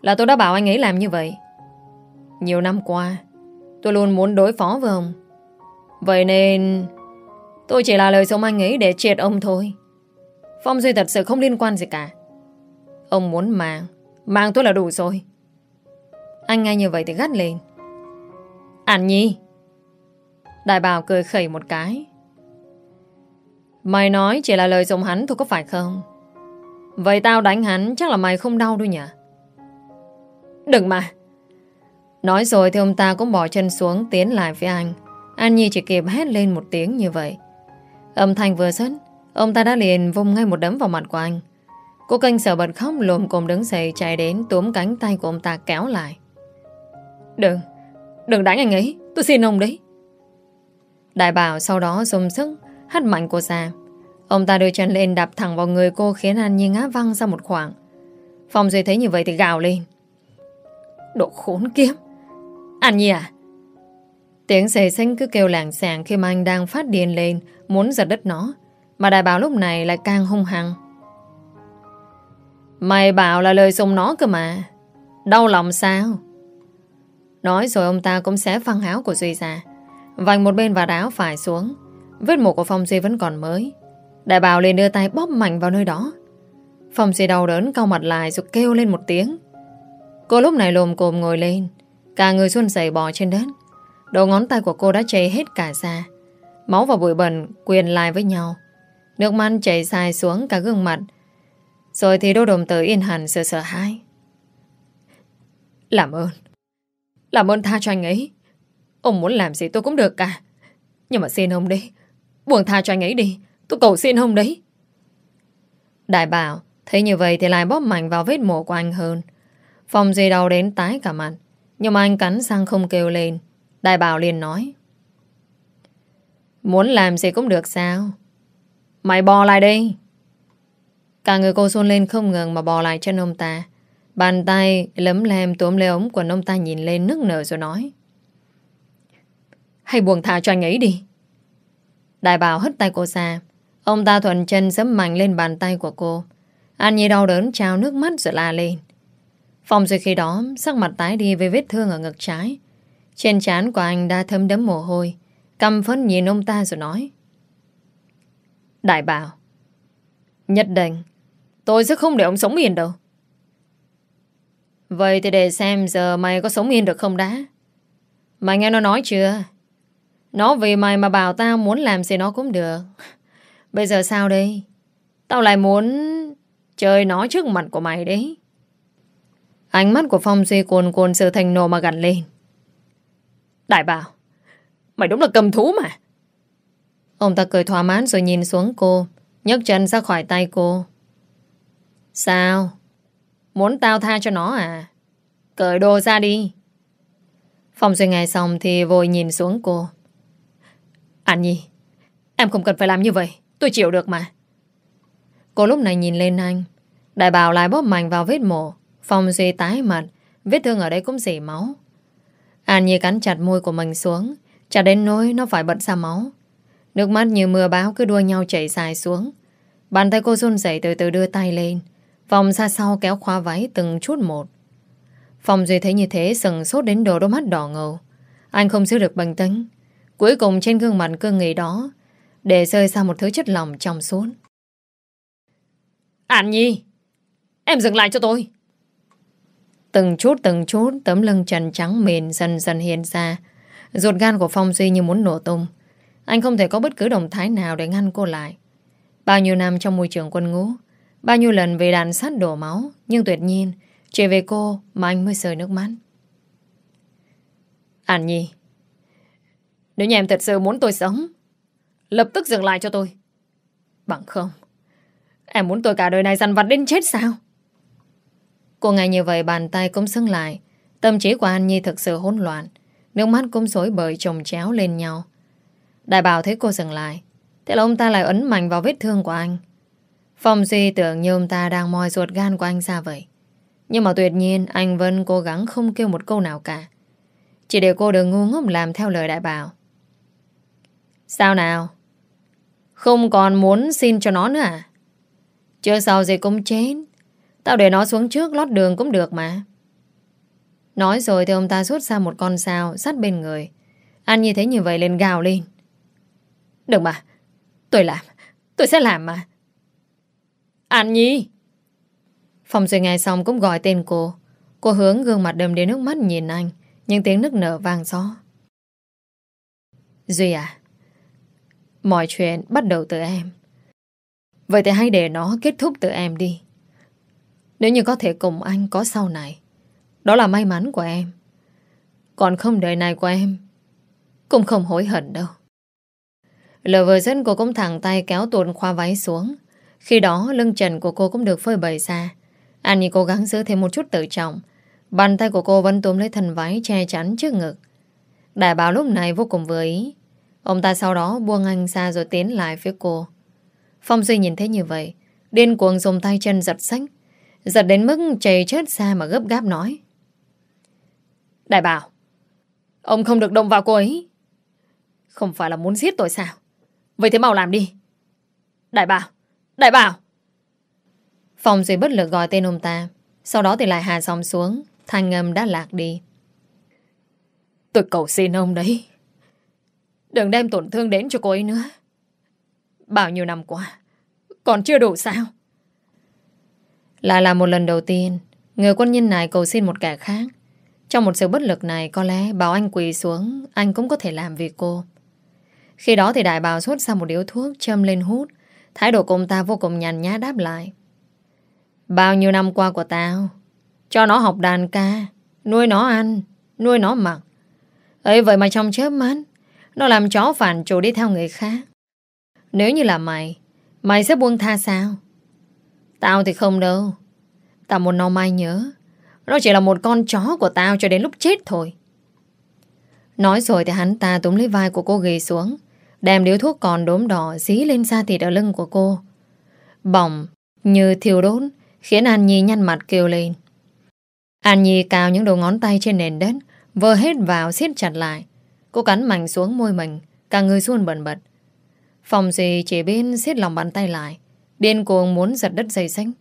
Là tôi đã bảo anh ấy làm như vậy. Nhiều năm qua, Tôi luôn muốn đối phó với ông. Vậy nên, Tôi chỉ là lời sống anh ấy để triệt ông thôi. Phong Duy thật sự không liên quan gì cả. Ông muốn mang Mang tôi là đủ rồi. Anh nghe như vậy thì gắt lên. An Nhi. Đại bảo cười khẩy một cái. Mày nói chỉ là lời dùng hắn thôi có phải không? Vậy tao đánh hắn chắc là mày không đau đâu nhỉ? Đừng mà. Nói rồi thì ông ta cũng bỏ chân xuống Tiến lại với anh. An Nhi chỉ kịp hét lên một tiếng như vậy. Âm thanh vừa dứt, Ông ta đã liền vung ngay một đấm vào mặt của anh. Cô kênh sợ bật khóc lồm cồm đứng dậy chạy đến túm cánh tay của ông ta kéo lại. Đừng. Đừng đánh anh ấy, Tôi xin ông đấy. Đại bảo sau đó dùng sức Hắt mạnh cô ra. Ông ta đưa chân lên đạp thẳng vào người cô Khiến An Nhi ngã văng ra một khoảng. Phong Duy thấy như vậy thì gào lên. Độ khốn kiếp! An Nhi à! Tiếng xề xanh cứ kêu làng sàng Khi mà anh đang phát điên lên, Muốn giật đất nó. Mà đại bảo lúc này lại càng hung hăng. Mày bảo là lời dùng nó cơ mà. Đau lòng sao? Nói rồi ông ta cũng sẽ phăng áo của Duy ra Vành một bên và áo phải xuống Vết mổ của Phong Duy vẫn còn mới Đại bảo liền đưa tay bóp mạnh vào nơi đó Phong Duy đau đớn cau mặt lại rồi kêu lên một tiếng. Cô lúc này lồm cồm ngồi lên, cả người xuân dày bò trên đất. Đầu ngón tay của cô đã chảy hết cả ra. Máu và bụi bẩn quyền lại với nhau. Nước mắt chảy dài xuống cả gương mặt. Rồi thì đô đồng tử yên hẳn sợ sợ hãi. Làm ơn. Làm ơn tha cho anh ấy. Ông muốn làm gì tôi cũng được cả. Nhưng mà xin ông đi. Buông tha cho anh ấy đi. Tôi cầu xin ông đấy. Đại bảo, thấy như vậy thì lại bóp mạnh vào vết mổ của anh hơn. Phòng gì đau đến tái cả mặt. Nhưng mà anh cắn răng không kêu lên. Đại bảo liền nói. Muốn làm gì cũng được sao? Mày bò lại đây. Cả người cô xuân lên không ngừng mà bò lại chân ông ta. Bàn tay lấm lem tốm lê ống quần ông ta nhìn lên nức nở rồi nói. Hãy buông thả cho anh ấy đi. Đại bảo hất tay cô ra. Ông ta thuần chân sấm mạnh lên bàn tay của cô. An Nhi đau đớn trao nước mắt rồi la lên. Phòng rồi khi đó, sắc mặt tái đi với vết thương ở ngực trái. Trên trán của anh đã thấm đấm mồ hôi. Căm phấn nhìn ông ta rồi nói. Đại bảo. Nhất định. Tôi sẽ không để ông sống yên đâu. Vậy thì để xem giờ mày có sống yên được không đã. Mày nghe nó nói chưa? Nó vì mày mà bảo tao muốn làm gì nó cũng được. Bây giờ sao đây? Tao lại muốn chơi nó trước mặt của mày đấy. Ánh mắt của Phong Duy cuồn cuồn sự thành nổ mà gắn lên. Đại bảo, mày đúng là cầm thú mà. Ông ta cười thỏa mãn rồi nhìn xuống cô, nhấc chân ra khỏi tay cô. Sao? Muốn tao tha cho nó à? Cởi đồ ra đi. Phong Duy nghe xong thì vội nhìn xuống cô. anh Nhi, em không cần phải làm như vậy. Tôi chịu được mà. Cô lúc này nhìn lên anh. Đại bảo lại bóp mạnh vào vết mổ. Phong Duy tái mặt. Vết thương ở đây cũng dỉ máu. An Nhi cắn chặt môi của mình xuống. Chặt đến nỗi nó phải bật ra máu. Nước mắt như mưa báo cứ đua nhau chảy dài xuống. Bàn tay cô run rẩy từ từ đưa tay lên. Vòng ra sau kéo khóa váy từng chút một. Phong Duy thấy như thế sừng sốt đến đồ đôi mắt đỏ ngầu. Anh không giữ được bình tĩnh. Cuối cùng trên gương mặt cương nghị đó để rơi ra một thứ chất lòng trong suốt. An Nhi! Em dừng lại cho tôi! Từng chút từng chút tấm lưng trần trắng mềm dần dần hiện ra. Ruột gan của Phong Duy như muốn nổ tung. Anh không thể có bất cứ động thái nào để ngăn cô lại. Bao nhiêu năm trong môi trường quân ngũ, bao nhiêu lần về đàn sát đổ máu, nhưng tuyệt nhiên, chỉ về cô mà anh mới rơi nước mắt. Ản Nhi, nếu nhà em thật sự muốn tôi sống, lập tức dừng lại cho tôi. Bằng không, em muốn tôi cả đời này dằn vặt đến chết sao? Cô nghe như vậy bàn tay cũng sưng lại, tâm trí của An Nhi thực sự hỗn loạn, nước mắt cũng rối bời chồng chéo lên nhau. Đại bảo thấy cô dừng lại, thế là ông ta lại ấn mạnh vào vết thương của anh. Phong Duy tưởng như ông ta đang moi ruột gan của anh ra vậy. Nhưng mà tuyệt nhiên, anh vẫn cố gắng không kêu một câu nào cả. Chỉ để cô đừng ngu ngốc làm theo lời đại bảo. Sao nào? Không còn muốn xin cho nó nữa à? Chưa sao gì cũng chết. Tao để nó xuống trước lót đường cũng được mà. Nói rồi thì ông ta rút ra một con sao sát bên người. Anh như thế như vậy lên gào lên. Đừng mà. Tôi làm. Tôi sẽ làm mà. An Nhi! Phòng Duy nghe xong cũng gọi tên cô. Cô hướng gương mặt đầm đến nước mắt nhìn anh. Nhưng tiếng nức nở vang gió. Duy à, Mọi chuyện bắt đầu từ em Vậy thì hãy để nó kết thúc từ em đi Nếu như có thể cùng anh có sau này Đó là may mắn của em Còn không đời này của em Cũng không hối hận đâu Lời vừa dứt cô cũng thẳng tay kéo tuồn khoa váy xuống khi đó lưng trần của cô cũng được phơi bày ra Annie cố gắng giữ thêm một chút tự trọng Bàn tay của cô vẫn túm lấy thân váy che chắn trước ngực Đại bảo lúc này vô cùng vừa ý Ông ta sau đó buông anh ra rồi tiến lại phía cô. Phong Duy nhìn thấy như vậy, điên cuồng dùng tay chân giật sách, giật đến mức chảy chết xa mà gấp gáp nói. Đại bảo, ông không được động vào cô ấy. Không phải là muốn giết tôi sao? Vậy thế mau làm đi. Đại bảo, đại bảo. Phong Duy bất lực gọi tên ông ta, sau đó thì lại hạ xong xuống, thanh ngầm đã lạc đi. Tôi cầu xin ông đấy. Đừng đem tổn thương đến cho cô ấy nữa. Bao nhiêu năm qua, còn chưa đủ sao? Lại là một lần đầu tiên Người quân nhân này cầu xin một kẻ khác Trong một sự bất lực này Có lẽ bảo anh quỳ xuống Anh cũng có thể làm vì cô Khi đó thì đại bào xuất ra một điếu thuốc Châm lên hút Thái độ của ông ta vô cùng nhàn nhã đáp lại. Bao nhiêu năm qua của tao, Cho nó học đàn ca, Nuôi nó ăn, Nuôi nó mặc. Ấy vậy mà trong chớp mắt, Nó làm chó phản chủ đi theo người khác. Nếu như là mày Mày sẽ buông tha sao? Tao thì không đâu. Tao muốn nó mai nhớ, Nó chỉ là một con chó của tao cho đến lúc chết thôi. Nói rồi thì hắn ta túm lấy vai của cô gầy xuống. Đem điếu thuốc còn đốm đỏ Dí lên da thịt ở lưng của cô. Bỏng như thiêu đốt, Khiến An Nhi nhăn mặt kêu lên. An Nhi cào những đầu ngón tay trên nền đất, Vơ hết vào siết chặt lại. Cô cắn mạnh xuống môi mình, Cả người run bẩn bật. Phòng gì chỉ bên siết lòng bàn tay lại, Điên cuồng muốn giật đất dây xanh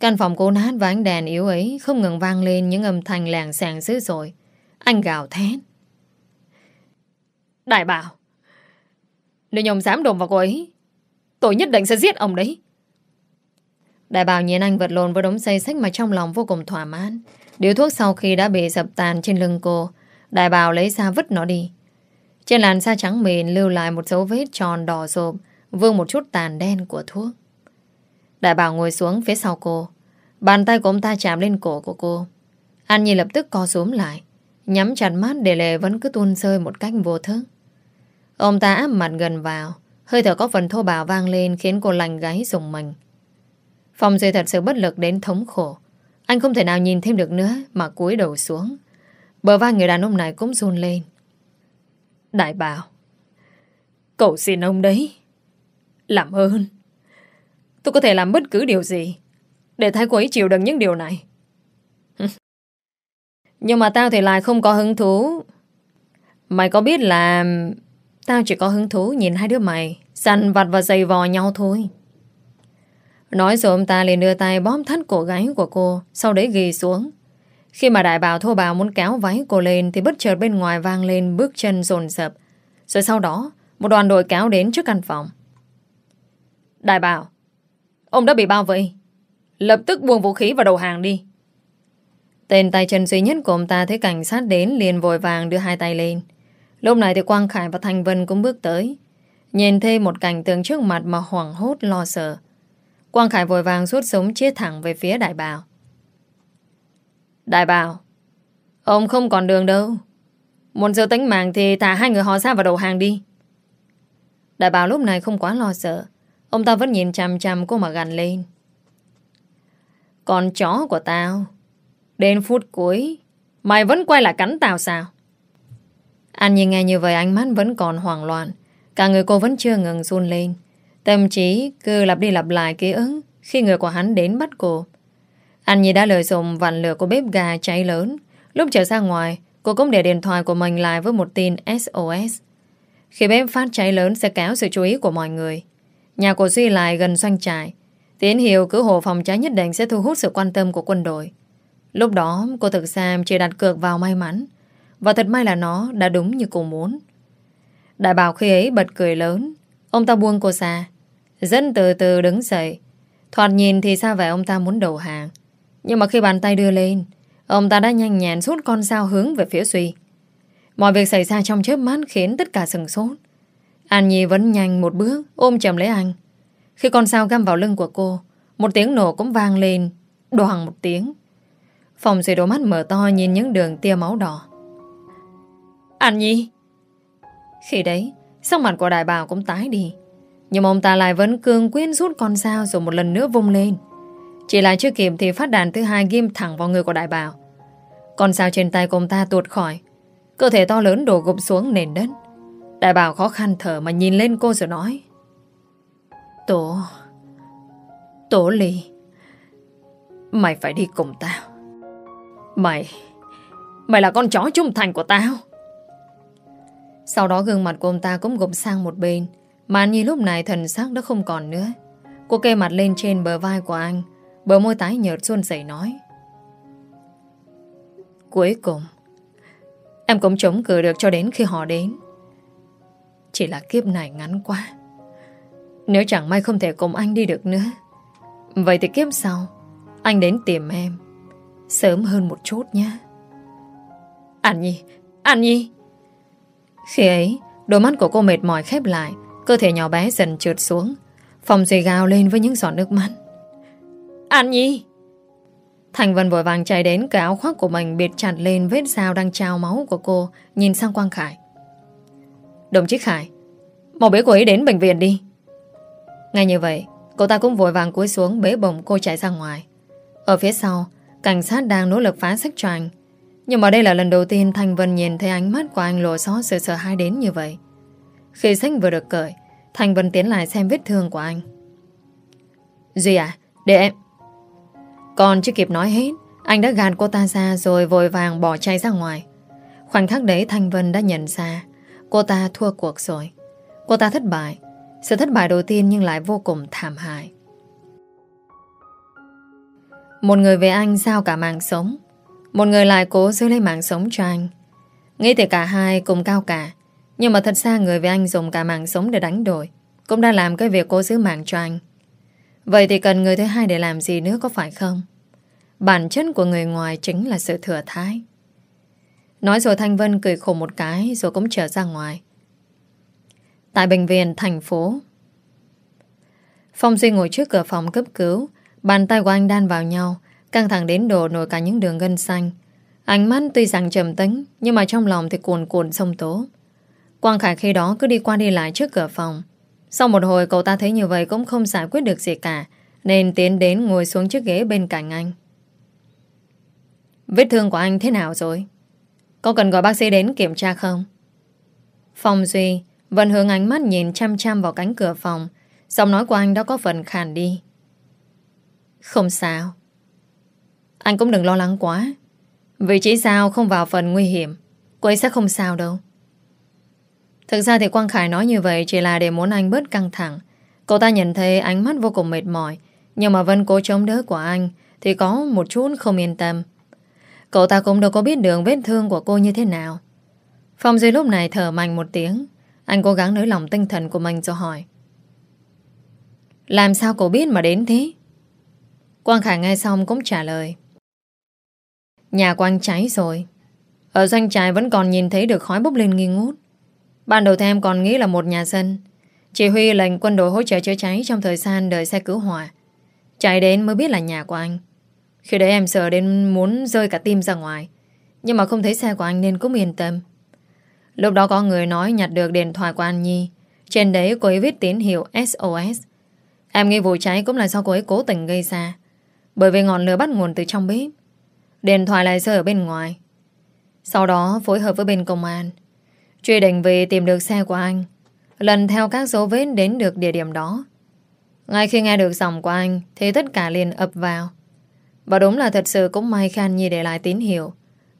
Căn phòng cô nát và ánh đèn yếu ấy Không ngừng vang lên những âm thanh làng sàng dữ dội. Anh gào thét. Đại bảo nếu nhông dám đồn vào cô ấy Tôi nhất định sẽ giết ông đấy Đại bảo nhìn anh vật lộn với đống xây sách mà trong lòng vô cùng thỏa mãn. Điếu thuốc sau khi đã bị dập tàn trên lưng cô, đại bảo lấy ra vứt nó đi. Trên làn da trắng mịn lưu lại một dấu vết tròn đỏ rộp, vương một chút tàn đen của thuốc. Đại bảo ngồi xuống phía sau cô. Bàn tay của ông ta chạm lên cổ của cô. An Nhi lập tức co xuống lại, nhắm chặt mắt để lệ vẫn cứ tuôn rơi một cách vô thức. Ông ta áp mặt gần vào, hơi thở có phần thô bào vang lên khiến cô lành gáy rùng mình. Phong Duy thật sự bất lực đến thống khổ. Anh không thể nào nhìn thêm được nữa mà cúi đầu xuống. Bờ vai người đàn ông này cũng run lên. Đại bảo, cậu xin ông đấy. Làm ơn. Tôi có thể làm bất cứ điều gì để thay cô ấy chịu đựng những điều này. Nhưng mà tao thì lại không có hứng thú. Mày có biết là tao chỉ có hứng thú nhìn hai đứa mày săn vặt và giày vò nhau thôi. Nói rồi ông ta liền đưa tay bóp thắt cổ gáy của cô Sau đấy ghi xuống. Khi mà đại bảo thô bào muốn kéo váy cô lên Thì bất chợt bên ngoài vang lên bước chân rồn rập Rồi sau đó Một đoàn đội kéo đến trước căn phòng. Đại bảo, Ông đã bị bao vây. Lập tức buông vũ khí và đầu hàng đi. Tên tay chân duy nhất của ông ta thấy cảnh sát đến liền vội vàng đưa hai tay lên. Lúc này thì Quang Khải và Thành Vân cũng bước tới Nhìn thấy một cảnh tượng trước mặt mà hoảng hốt lo sợ Quang Khải vội vàng rút súng chia thẳng về phía đại bào. Đại bào, ông không còn đường đâu. Muốn giữ tính mạng thì thả hai người họ ra vào đầu hàng đi. Đại bào lúc này không quá lo sợ. Ông ta vẫn nhìn chằm chằm cô mà gằn lên. Con chó của tao, đến phút cuối, mày vẫn quay lại cắn tao sao? Anh nhìn nghe như vậy ánh mắt vẫn còn hoảng loạn. Cả người cô vẫn chưa ngừng run lên. Tâm trí cứ lặp đi lặp lại ký ức khi người của hắn đến bắt cô. Anh Nhi đã lợi dụng vạn lửa của bếp gà cháy lớn. Lúc trở ra ngoài, cô cũng để điện thoại của mình lại với một tin SOS. Khi bếp phát cháy lớn sẽ kéo sự chú ý của mọi người. Nhà của Duy lại gần doanh trại. Tín hiệu cứu hộ phòng cháy nhất định sẽ thu hút sự quan tâm của quân đội. Lúc đó cô thực ra chỉ đặt cược vào may mắn. Và thật may là nó đã đúng như cô muốn. Đại bảo khi ấy bật cười lớn. Ông ta buông cô ra. Dân từ từ đứng dậy. Thoạt nhìn thì sao vậy ông ta muốn đầu hàng. Nhưng mà khi bàn tay đưa lên, Ông ta đã nhanh nhẹn rút con dao hướng về phía Duy. Mọi việc xảy ra trong chớp mắt Khiến tất cả sừng sốt. An Nhi vẫn nhanh một bước Ôm chầm lấy anh. Khi con dao găm vào lưng của cô, Một tiếng nổ cũng vang lên Đoàn một tiếng. Phòng Duy đôi mắt mở to nhìn những đường tia máu đỏ. An Nhi Khi đấy, Sắc mặt của đại bảo cũng tái đi nhưng ông ta lại vẫn cương quyết rút con dao rồi một lần nữa vung lên. Chỉ là chưa kịp thì phát đàn thứ hai ghim thẳng vào người của đại bảo. Con dao trên tay của ông ta tuột khỏi. Cơ thể to lớn đổ gục xuống nền đất. Đại bảo khó khăn thở mà nhìn lên cô rồi nói. Tổ... Tổ lì... Mày phải đi cùng tao. Mày... Mày là con chó trung thành của tao. Sau đó gương mặt của ông ta cũng gục sang một bên. Mà Nhi lúc này thần sắc đã không còn nữa. Cô kê mặt lên trên bờ vai của anh. Bờ môi tái nhợt xuân sẩy nói. Cuối cùng, Em cũng chống cự được cho đến khi họ đến. Chỉ là kiếp này ngắn quá. Nếu chẳng may không thể cùng anh đi được nữa. Vậy thì kiếp sau, Anh đến tìm em. Sớm hơn một chút nhé. An Nhi An Nhi! Khi ấy Đôi mắt của cô mệt mỏi khép lại Cơ thể nhỏ bé dần trượt xuống. Phòng Duy gào lên với những giọt nước mắt. An Nhi! Thành Vân vội vàng chạy đến Cái áo khoác của mình biệt chặt lên Vết dao đang trao máu của cô Nhìn sang Quang Khải. Đồng chí Khải Mau bế cô ấy đến bệnh viện đi. Ngay như vậy Cô ta cũng vội vàng cúi xuống bế bồng cô chạy ra ngoài. Ở phía sau Cảnh sát đang nỗ lực phá sách anh nhưng mà đây là lần đầu tiên Thanh Vân nhìn thấy ánh mắt của anh lộ xó sự sợ hãi đến như vậy. Khi sách vừa được cởi, Thanh Vân tiến lại xem vết thương của anh. Duy à Để em Còn chưa kịp nói hết, Anh đã gạt cô ta ra rồi vội vàng bỏ chạy ra ngoài. Khoảnh khắc đấy Thanh Vân đã nhận ra, Cô ta thua cuộc rồi. Cô ta thất bại. Sự thất bại đầu tiên nhưng lại vô cùng thảm hại. Một người về anh giao cả mạng sống? Một người lại cố giữ lấy mạng sống cho anh. Nghĩ thì cả hai cùng cao cả. Nhưng mà thật ra người với anh dùng cả mạng sống để đánh đổi, Cũng đã làm cái việc cố giữ mạng cho anh. Vậy thì cần người thứ hai để làm gì nữa có phải không? Bản chất của người ngoài chính là sự thừa thái. Nói rồi Thanh Vân cười khổ một cái Rồi cũng trở ra ngoài. Tại bệnh viện thành phố. Phong Duy ngồi trước cửa phòng cấp cứu, Bàn tay của anh đan vào nhau Căng thẳng đến độ nổi cả những đường gân xanh. Ánh mắt tuy rằng trầm tính Nhưng mà trong lòng thì cuồn cuộn sông tố. Quang Khải khi đó cứ đi qua đi lại trước cửa phòng. Sau một hồi cậu ta thấy như vậy Cũng không giải quyết được gì cả, Nên tiến đến ngồi xuống chiếc ghế bên cạnh anh. Vết thương của anh thế nào rồi? Có cần gọi bác sĩ đến kiểm tra không? Phong Duy vẫn hướng ánh mắt nhìn chăm chăm vào cánh cửa phòng. Giọng nói của anh đã có phần khàn đi. Không sao. Anh cũng đừng lo lắng quá. Vì chỉ sao không vào phần nguy hiểm, Cô ấy sẽ không sao đâu. Thực ra thì Quang Khải nói như vậy Chỉ là để muốn anh bớt căng thẳng. Cô ta nhận thấy ánh mắt vô cùng mệt mỏi, Nhưng mà Vân cố chống đỡ của anh Thì có một chút không yên tâm. Cậu ta cũng đâu có biết đường vết thương của cô như thế nào. Phong Duy lúc này thở mạnh một tiếng, Anh cố gắng nới lòng tinh thần của mình cho hỏi. Làm sao cô biết mà đến thế? Quang Khải nghe xong cũng trả lời. Nhà quang cháy rồi. Ở doanh trại vẫn còn nhìn thấy được khói bốc lên nghi ngút. Ban đầu thêm còn nghĩ là một nhà dân. Chỉ huy lệnh quân đội hỗ trợ chữa cháy Trong thời gian đợi xe cứu hỏa. Chạy đến mới biết là nhà của anh. Khi đấy em sợ đến muốn rơi cả tim ra ngoài. Nhưng mà không thấy xe của anh nên cũng yên tâm. Lúc đó có người nói nhặt được điện thoại của An Nhi. Trên đấy cô ấy viết tín hiệu SOS Em nghĩ vụ cháy cũng là do cô ấy cố tình gây ra. Bởi vì ngọn lửa bắt nguồn từ trong bếp. Điện thoại lại rơi ở bên ngoài. Sau đó phối hợp với bên công an, Truy định về tìm được xe của anh, Lần theo các dấu vết đến được địa điểm đó. Ngay khi nghe được giọng của anh, Thì tất cả liền ập vào. Và đúng là thật sự cũng may Khan Nhi để lại tín hiệu,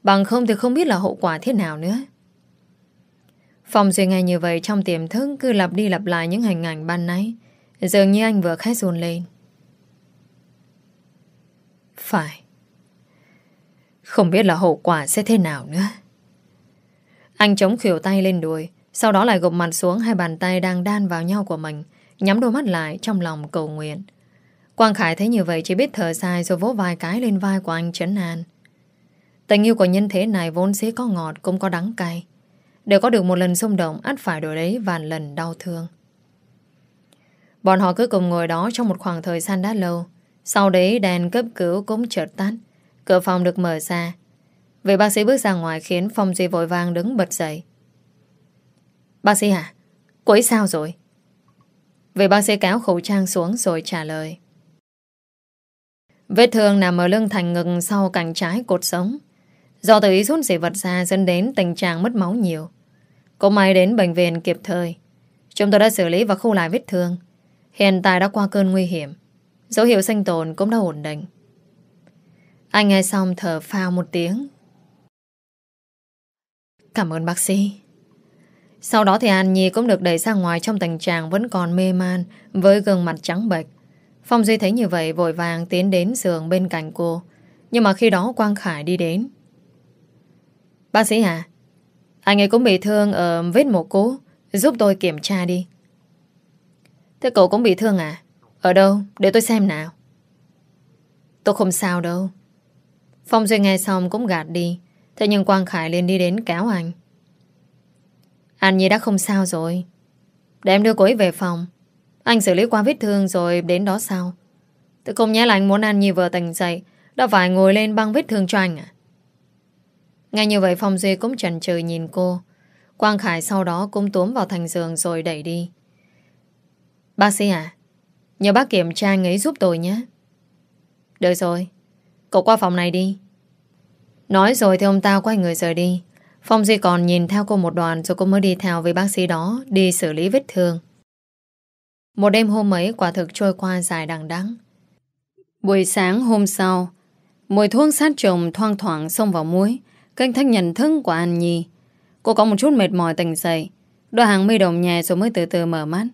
Bằng không thì không biết là hậu quả thế nào nữa. Phong Duy nghe như vậy trong tiềm thức cứ lặp đi lặp lại những hình ảnh ban nãy, Dường như anh vừa khét run lên. Phải. Không biết là hậu quả sẽ thế nào nữa Anh chống khỉu tay lên đùi, Sau đó lại gục mặt xuống hai bàn tay đang đan vào nhau của mình, Nhắm đôi mắt lại trong lòng cầu nguyện Quang Khải thấy như vậy chỉ biết thở dài rồi vỗ vài cái lên vai của anh chấn an. Tình yêu của nhân thế này vốn dĩ có ngọt cũng có đắng cay. Để có được một lần xung động, ắt phải đổi đấy vàn lần đau thương. Bọn họ cứ cùng ngồi đó trong một khoảng thời gian đã lâu. Sau đấy đèn cấp cứu cũng chợt tắt. Cửa phòng được mở ra. Vị bác sĩ bước ra ngoài khiến Phong Duy vội vàng đứng bật dậy. Bác sĩ hả? Cô ấy sao rồi? Vị bác sĩ kéo khẩu trang xuống rồi trả lời. Vết thương nằm ở lưng thành ngực sau cạnh trái cột sống. Do tự ý rút dị vật ra dẫn đến tình trạng mất máu nhiều. cô may đến bệnh viện kịp thời. Chúng tôi đã xử lý và khu lại vết thương. Hiện tại đã qua cơn nguy hiểm. Dấu hiệu sinh tồn cũng đã ổn định. Anh nghe xong thở phào một tiếng. Cảm ơn bác sĩ. Sau đó thì An Nhi cũng được đẩy ra ngoài trong tình trạng vẫn còn mê man với gương mặt trắng bệch. Phong Duy thấy như vậy vội vàng tiến đến giường bên cạnh cô. Nhưng mà khi đó Quang Khải đi đến. Bác sĩ à, anh ấy cũng bị thương ở vết mổ cố. Giúp tôi kiểm tra đi. Thế cậu cũng bị thương à? Ở đâu? Để tôi xem nào. Tôi không sao đâu. Phong Duy nghe xong cũng gạt đi. Thế nhưng Quang Khải liền đi đến kéo anh. Anh Nhi đã không sao rồi. Để em đưa cô ấy về phòng. Anh xử lý qua vết thương rồi đến đó sau. Tôi không nhớ là anh muốn An Nhi vừa tỉnh dậy đã phải ngồi lên băng vết thương cho anh à? Ngay như vậy Phong Duy cũng chần chừ nhìn cô. Quang Khải sau đó cũng túm vào thành giường rồi đẩy đi. Bác sĩ à, nhờ bác kiểm tra anh ấy giúp tôi nhé. Được rồi, cậu qua phòng này đi. Nói rồi thì ông ta quay người rời đi. Phong Duy còn nhìn theo cô một đoàn rồi cô mới đi theo với bác sĩ đó đi xử lý vết thương. Một đêm hôm ấy quả thực trôi qua dài đằng đắng. Buổi sáng hôm sau, mùi thuốc sát trùng thoang thoảng xông vào mũi, kênh thách nhận thức của An Nhi. Cô có một chút mệt mỏi tỉnh dậy, đôi hàng mi đồng nhẹ rồi mới từ từ mở mắt.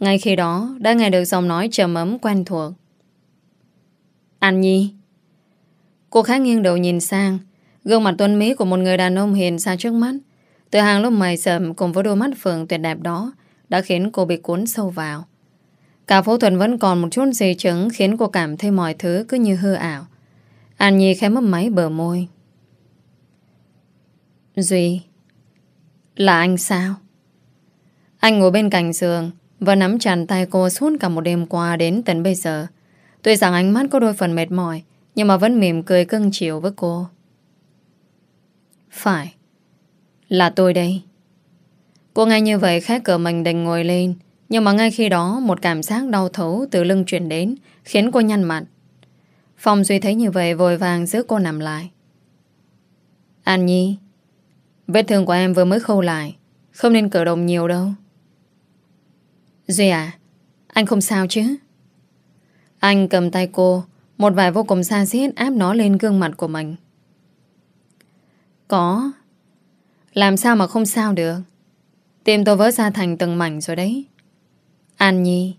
Ngay khi đó, đã nghe được giọng nói trầm ấm quen thuộc. An Nhi. Cô khá nghiêng đầu nhìn sang, gương mặt tuân mỹ của một người đàn ông hiền xa trước mắt. Từ hàng lúc mày sầm cùng với đôi mắt phượng tuyệt đẹp đó đã khiến cô bị cuốn sâu vào. Cả phẫu thuật vẫn còn một chút gì chứng khiến cô cảm thấy mọi thứ cứ như hư ảo. An Nhi khẽ mấp máy bờ môi. Duy, là anh sao? Anh ngồi bên cạnh giường và nắm chặt tay cô suốt cả một đêm qua đến tận bây giờ. Tuy rằng ánh mắt có đôi phần mệt mỏi, nhưng mà vẫn mỉm cười cưng chiều với cô. Phải, là tôi đây. Cô ngay như vậy khẽ cửa mình đành ngồi lên, nhưng mà ngay khi đó một cảm giác đau thấu từ lưng chuyển đến, khiến cô nhăn mặt. Phong Duy thấy như vậy vội vàng giữ cô nằm lại. An Nhi, vết thương của em vừa mới khâu lại, không nên cử động nhiều đâu. Duy à, anh không sao chứ? Anh cầm tay cô, một vài vô cùng xa xiết áp nó lên gương mặt của mình. Có. Làm sao mà không sao được? Tim tôi vỡ ra thành từng mảnh rồi đấy. An Nhi,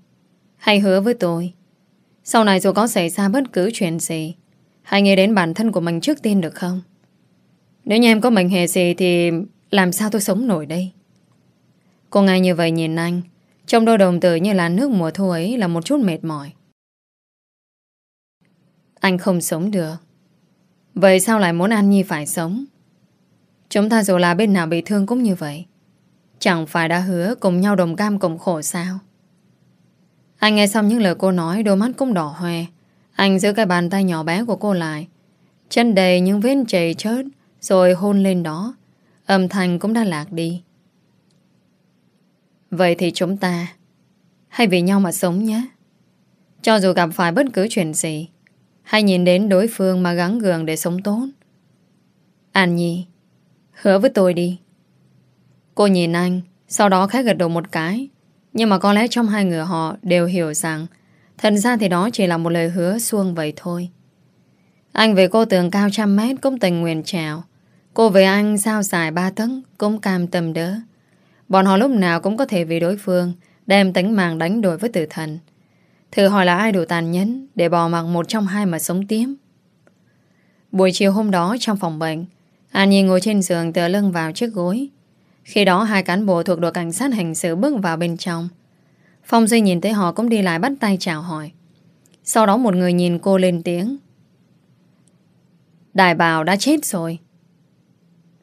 hãy hứa với tôi. Sau này dù có xảy ra bất cứ chuyện gì, hãy nghĩ đến bản thân của mình trước tiên được không? Nếu như em có mệnh hệ gì thì làm sao tôi sống nổi đây? Cô ngay như vậy nhìn anh, trong đôi đồng tử như là nước mùa thu ấy là một chút mệt mỏi. Anh không sống được. Vậy sao lại muốn An Nhi phải sống? Chúng ta dù là bên nào bị thương cũng như vậy. Chẳng phải đã hứa cùng nhau đồng cam cùng khổ sao? Anh nghe xong những lời cô nói, Đôi mắt cũng đỏ hoe Anh giữ cái bàn tay nhỏ bé của cô lại Chân đầy những vết chảy chớt, Rồi hôn lên đó Âm thanh cũng đã lạc đi Vậy thì chúng ta Hãy vì nhau mà sống nhé Cho dù gặp phải bất cứ chuyện gì hay nhìn đến đối phương mà gắng gường để sống tốt An Nhi, Hứa với tôi đi Cô nhìn anh, Sau đó khẽ gật đầu một cái nhưng mà có lẽ trong hai người họ đều hiểu rằng, thật ra thì đó chỉ là một lời hứa xuông vậy thôi. Anh về cô tường cao trăm mét cũng tình nguyện trèo. Cô về anh sao dài ba tấn cũng cam tâm đỡ. Bọn họ lúc nào cũng có thể vì đối phương đem tính mạng đánh đổi với tử thần. Thử hỏi là ai đủ tàn nhẫn để bỏ mặc một trong hai mà sống tiếp. Buổi chiều hôm đó trong phòng bệnh, An Nhi ngồi trên giường tựa lưng vào chiếc gối. Khi đó hai cán bộ thuộc đội cảnh sát hình sự bước vào bên trong. Phong Duy nhìn thấy họ cũng đi lại bắt tay chào hỏi. Sau đó một người nhìn cô lên tiếng. Đại bào đã chết rồi.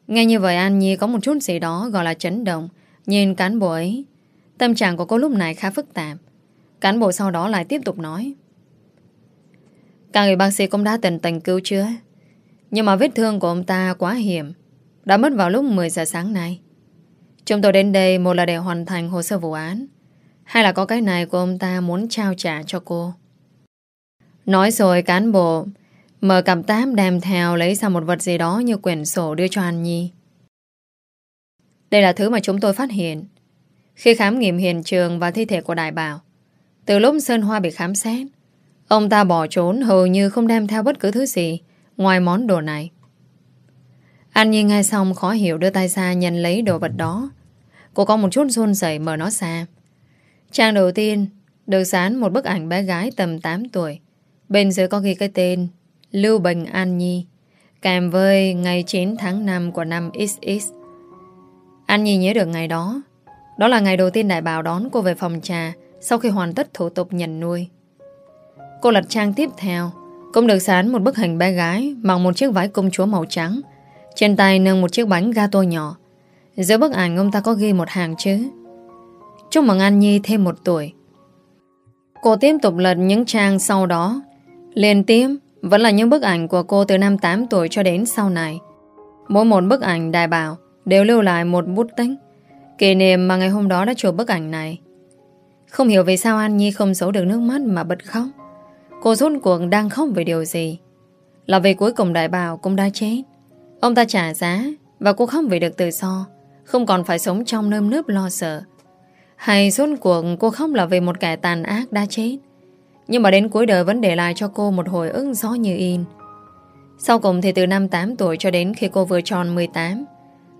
Nghe như vậy An Nhi có một chút gì đó gọi là chấn động. Nhìn cán bộ ấy, tâm trạng của cô lúc này khá phức tạp. Cán bộ sau đó lại tiếp tục nói. Các người bác sĩ cũng đã tận tình cứu chữa. Nhưng mà vết thương của ông ta quá hiểm. Đã mất vào lúc 10 giờ sáng nay. Chúng tôi đến đây một là để hoàn thành hồ sơ vụ án Hay là có cái này của ông ta muốn trao trả cho cô Nói rồi cán bộ Mở cặp tám đem theo lấy ra một vật gì đó như quyển sổ đưa cho An Nhi Đây là thứ mà chúng tôi phát hiện Khi khám nghiệm hiện trường và thi thể của Đại Bảo từ lúc Sơn Hoa bị khám xét, Ông ta bỏ trốn hầu như không đem theo bất cứ thứ gì Ngoài món đồ này. An Nhi nghe xong khó hiểu đưa tay ra nhận lấy đồ vật đó. Cô có một chút run rẩy mở nó ra. Trang đầu tiên Được dán một bức ảnh bé gái tầm 8 tuổi. Bên dưới có ghi cái tên Lưu Bình An Nhi, Kèm với ngày 9 tháng 5 của năm XX An Nhi nhớ được ngày đó. Đó là ngày đầu tiên đại bảo đón cô về phòng trà. Sau khi hoàn tất thủ tục nhận nuôi. Cô lật trang tiếp theo, Cũng được sán một bức hình bé gái Mặc một chiếc váy công chúa màu trắng. Trên tay nâng một chiếc bánh gato nhỏ. Giữa bức ảnh ông ta có ghi một hàng chữ. Chúc mừng An Nhi thêm một tuổi. Cô tiếp tục lật những trang sau đó. Lên tiếp, Vẫn là những bức ảnh của cô từ năm 8 tuổi cho đến sau này. Mỗi một bức ảnh đại bảo Đều lưu lại một bút tích. Kỷ niệm mà ngày hôm đó đã chụp bức ảnh này. Không hiểu vì sao An Nhi không giấu được nước mắt mà bật khóc. Cô rút cuộc đang khóc về điều gì? Là vì cuối cùng đại bảo cũng đã chết. Ông ta trả giá Và cô không vì được tự do, Không còn phải sống trong nơm nớp lo sợ. Hay rốt cuộc cô khóc là vì một kẻ tàn ác đã chết. Nhưng mà đến cuối đời vẫn để lại cho cô một hồi ức gió như in. Sau cùng thì từ năm 8 tuổi cho đến khi cô vừa tròn 18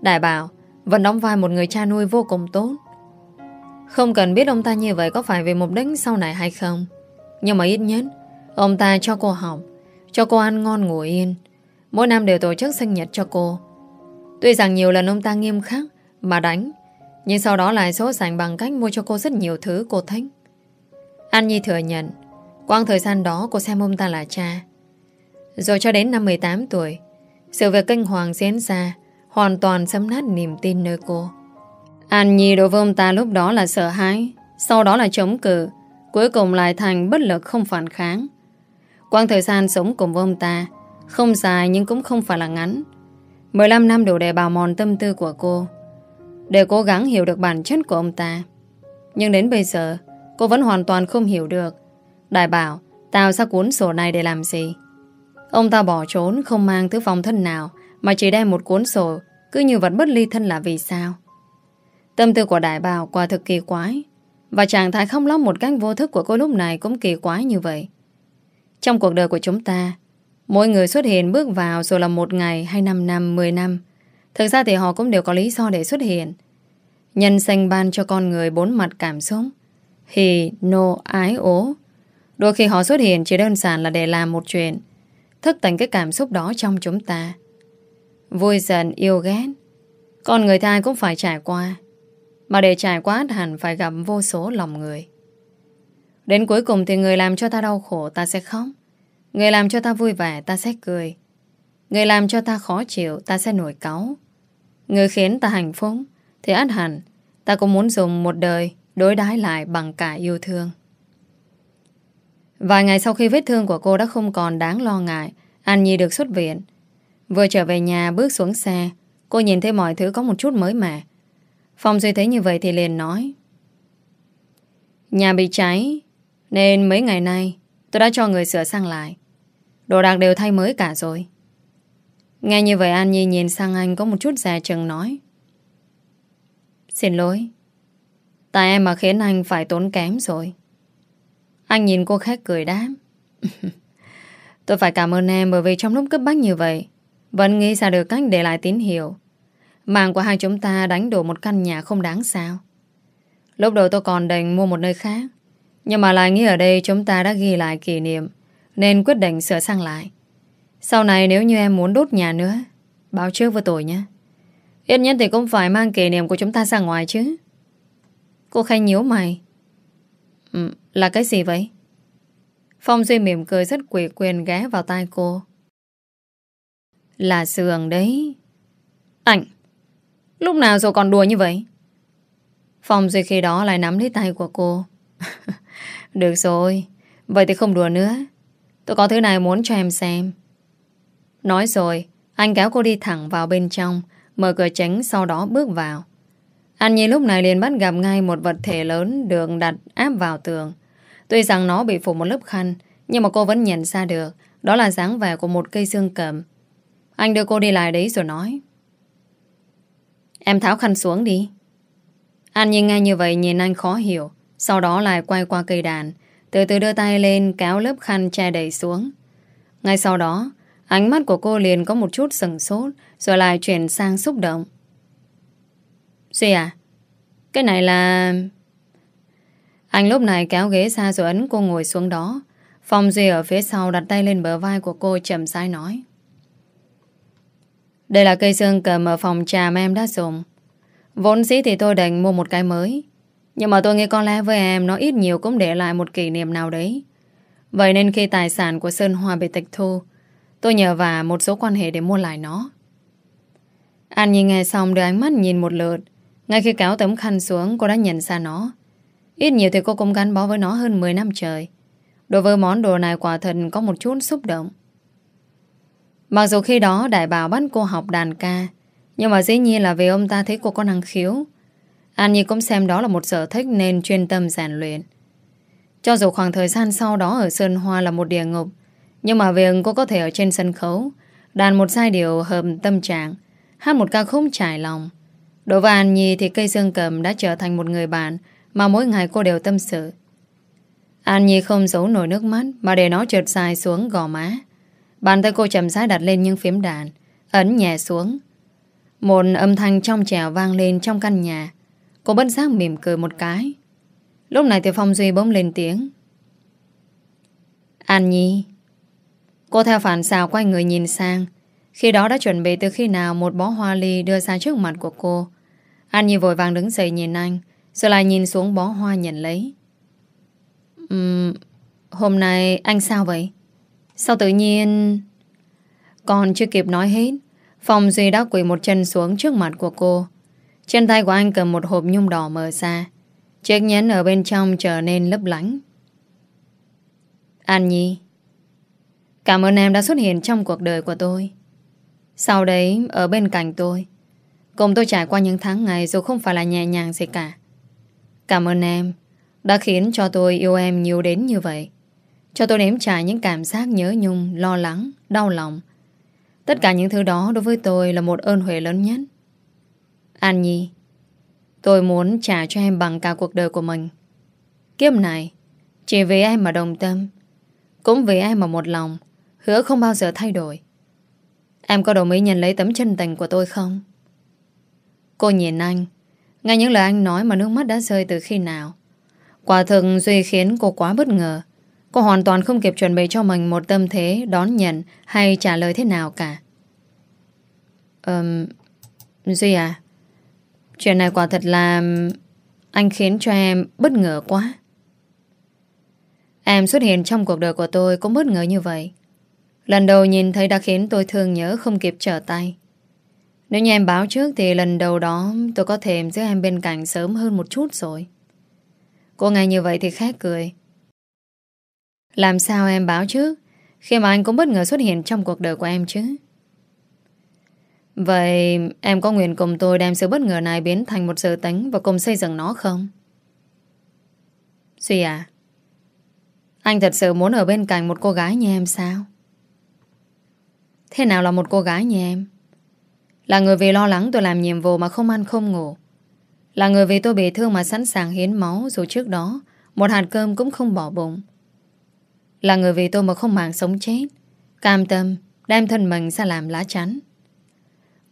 Đại bảo vẫn đóng vai một người cha nuôi vô cùng tốt. Không cần biết ông ta như vậy có phải vì mục đích sau này hay không. Nhưng mà ít nhất, Ông ta cho cô học, Cho cô ăn ngon ngủ yên. Mỗi năm đều tổ chức sinh nhật cho cô. Tuy rằng nhiều lần ông ta nghiêm khắc Mà đánh, Nhưng sau đó lại số sảnh bằng cách mua cho cô rất nhiều thứ cô thích. An Nhi thừa nhận Quang thời gian đó cô xem ông ta là cha. Rồi cho đến năm 18 tuổi, Sự việc kinh hoàng diễn ra, Hoàn toàn xâm nát niềm tin nơi cô. An Nhi đối với ông ta lúc đó là sợ hãi. Sau đó là chống cự. Cuối cùng lại thành bất lực không phản kháng. Quang thời gian sống cùng với ông ta, Không dài nhưng cũng không phải là ngắn. 15 năm đủ để bào mòn tâm tư của cô. Để cố gắng hiểu được bản chất của ông ta. Nhưng đến bây giờ, Cô vẫn hoàn toàn không hiểu được. Đại bảo, Tao ra cuốn sổ này để làm gì? Ông ta bỏ trốn, không mang thứ phòng thân nào, Mà chỉ đem một cuốn sổ. Cứ như vật bất ly thân là vì sao? Tâm tư của đại bào quả thực kỳ quái. Và trạng thái không lóc một cách vô thức của cô lúc này Cũng kỳ quái như vậy. Trong cuộc đời của chúng ta Mỗi người xuất hiện bước vào dù là một ngày hay năm năm, mười năm Thực ra thì họ cũng đều có lý do để xuất hiện. Nhân sinh ban cho con người Bốn mặt cảm xúc Hì, nô, ái, ố. Đôi khi họ xuất hiện chỉ đơn giản là để làm một chuyện Thức tỉnh cái cảm xúc đó trong chúng ta. Vui giận, yêu ghét. Con người ta cũng phải trải qua. Mà để trải qua hẳn phải gặp vô số lòng người. Đến cuối cùng thì người làm cho ta đau khổ, ta sẽ khóc. Người làm cho ta vui vẻ, ta sẽ cười. Người làm cho ta khó chịu, ta sẽ nổi cáu. Người khiến ta hạnh phúc, Thì át hẳn, Ta cũng muốn dùng một đời Đối đái lại bằng cả yêu thương. Vài ngày sau khi vết thương của cô đã không còn đáng lo ngại, An Nhi được xuất viện. Vừa trở về nhà, bước xuống xe, Cô nhìn thấy mọi thứ có một chút mới mẻ. Phong Duy thấy như vậy thì liền nói, Nhà bị cháy, nên mấy ngày nay Tôi đã cho người sửa sang lại. Đồ đạc đều thay mới cả rồi. Nghe như vậy An Nhi nhìn sang anh Có một chút già chừng nói, Xin lỗi, Tại em mà khiến anh phải tốn kém rồi. Anh nhìn cô khác cười đáp, Tôi phải cảm ơn em Bởi vì trong lúc cấp bách như vậy, Vẫn nghĩ ra được cách để lại tín hiệu. Mạng của hai chúng ta đánh đổ một căn nhà không đáng sao? Lúc đầu tôi còn định mua một nơi khác nhưng mà lại nghĩ ở đây chúng ta đã ghi lại kỷ niệm Nên quyết định sửa sang lại. Sau này nếu như em muốn đốt nhà nữa Báo trước với tôi nhé. Ít nhất thì cũng phải mang kỷ niệm của chúng ta ra ngoài chứ. Cô Khanh nhíu mày. Ừ, Là cái gì vậy? Phong Duy mỉm cười rất quỷ quyền ghé vào tai cô. Là sườn đấy. Ảnh. Lúc nào rồi còn đùa như vậy? Phong Duy khi đó lại nắm lấy tay của cô. Được rồi, Vậy thì không đùa nữa. Tôi có thứ này muốn cho em xem. Nói rồi, Anh kéo cô đi thẳng vào bên trong, Mở cửa tránh sau đó bước vào. Anh nhìn lúc này liền bắt gặp ngay Một vật thể lớn được đặt áp vào tường. Tuy rằng nó bị phủ một lớp khăn, Nhưng mà cô vẫn nhận ra được, Đó là dáng vẻ của một cây xương cầm. Anh đưa cô đi lại đấy rồi nói. Em tháo khăn xuống đi. Anh nhìn nghe như vậy nhìn anh khó hiểu, sau đó lại quay qua cây đàn, Từ từ đưa tay lên kéo lớp khăn che đầy xuống. Ngay sau đó, Ánh mắt của cô liền có một chút sừng sốt, Rồi lại chuyển sang xúc động. Duy à Cái này là... Anh lúc này kéo ghế ra rồi ấn cô ngồi xuống đó. Phong Duy ở phía sau đặt tay lên bờ vai của cô chậm rãi nói. Đây là cây xương cầm ở phòng trà mà em đã dùng Vốn dĩ thì tôi định mua một cái mới nhưng mà tôi nghĩ có lẽ với em Nó ít nhiều cũng để lại một kỷ niệm nào đấy Vậy nên khi tài sản của Sơn Hoa bị tịch thu, tôi nhờ và một số quan hệ để mua lại nó. An nhìn nghe xong đưa ánh mắt nhìn một lượt. Ngay khi kéo tấm khăn xuống, cô đã nhận ra nó. Ít nhiều thì cô cũng gắn bó với nó hơn 10 năm trời. Đối với món đồ này quả thật có một chút xúc động. Mặc dù khi đó đại bảo bắt cô học đàn ca, nhưng mà dĩ nhiên là vì ông ta thấy cô có năng khiếu. An Nhi cũng xem đó là một sở thích nên chuyên tâm rèn luyện. Cho dù khoảng thời gian sau đó ở Sơn Hoa là một địa ngục, nhưng mà việc cô có thể ở trên sân khấu, đàn một giai điệu hợp tâm trạng, hát một ca khúc trải lòng. Đối với An Nhi thì cây dương cầm đã trở thành một người bạn mà mỗi ngày cô đều tâm sự. An Nhi không giấu nổi nước mắt mà để nó trượt dài xuống gò má. Bàn tay cô chậm rãi đặt lên những phím đàn, ấn nhẹ xuống. Một âm thanh trong trẻo vang lên trong căn nhà. Cô bất giác mỉm cười một cái. Lúc này thì Phong Duy bỗng lên tiếng. An Nhi. Cô theo phản xào quay người nhìn sang. Khi đó đã chuẩn bị từ khi nào một bó hoa ly đưa ra trước mặt của cô. An Nhi vội vàng đứng dậy nhìn anh, rồi lại nhìn xuống bó hoa nhận lấy. Uhm, hôm nay anh sao vậy? Sao tự nhiên... Còn chưa kịp nói hết, Phong Duy đã quỳ một chân xuống trước mặt của cô. Trên tay của anh cầm một hộp nhung đỏ mờ xa, Chiếc nhẫn ở bên trong trở nên lấp lánh. An Nhi Cảm ơn em đã xuất hiện trong cuộc đời của tôi. Sau đấy, ở bên cạnh tôi. Cùng tôi trải qua những tháng ngày dù không phải là nhẹ nhàng gì cả. Cảm ơn em đã khiến cho tôi yêu em nhiều đến như vậy. Cho tôi nếm trải những cảm giác nhớ nhung, lo lắng, đau lòng. Tất cả những thứ đó đối với tôi là một ơn huệ lớn nhất. An Nhi, tôi muốn trả cho em bằng cả cuộc đời của mình. Kiếp này, chỉ vì em mà đồng tâm, cũng vì em mà một lòng, hứa không bao giờ thay đổi. Em có đồng ý nhận lấy tấm chân tình của tôi không? Cô nhìn anh, nghe những lời anh nói mà nước mắt đã rơi từ khi nào. Quả thực Duy khiến cô quá bất ngờ. Cô hoàn toàn không kịp chuẩn bị cho mình một tâm thế đón nhận hay trả lời thế nào cả. Ừm... Duy à, chuyện này quả thật là anh khiến cho em bất ngờ quá. Em xuất hiện trong cuộc đời của tôi cũng bất ngờ như vậy. Lần đầu nhìn thấy đã khiến tôi thương nhớ không kịp trở tay. Nếu như em báo trước thì lần đầu đó tôi có thể giữ em bên cạnh sớm hơn một chút rồi. Cô nghe như vậy thì khét cười. Làm sao em báo trước khi mà anh cũng bất ngờ xuất hiện trong cuộc đời của em chứ? Vậy em có nguyện cùng tôi đem sự bất ngờ này biến thành một sự tính và cùng xây dựng nó không? Duy à, anh thật sự muốn ở bên cạnh một cô gái như em sao? Thế nào là một cô gái như em? Là người vì lo lắng tôi làm nhiệm vụ mà không ăn không ngủ. Là người vì tôi bị thương mà sẵn sàng hiến máu dù trước đó một hạt cơm cũng không bỏ bụng. Là người vì tôi mà không màng sống chết. Cam tâm, Đem thân mình ra làm lá chắn.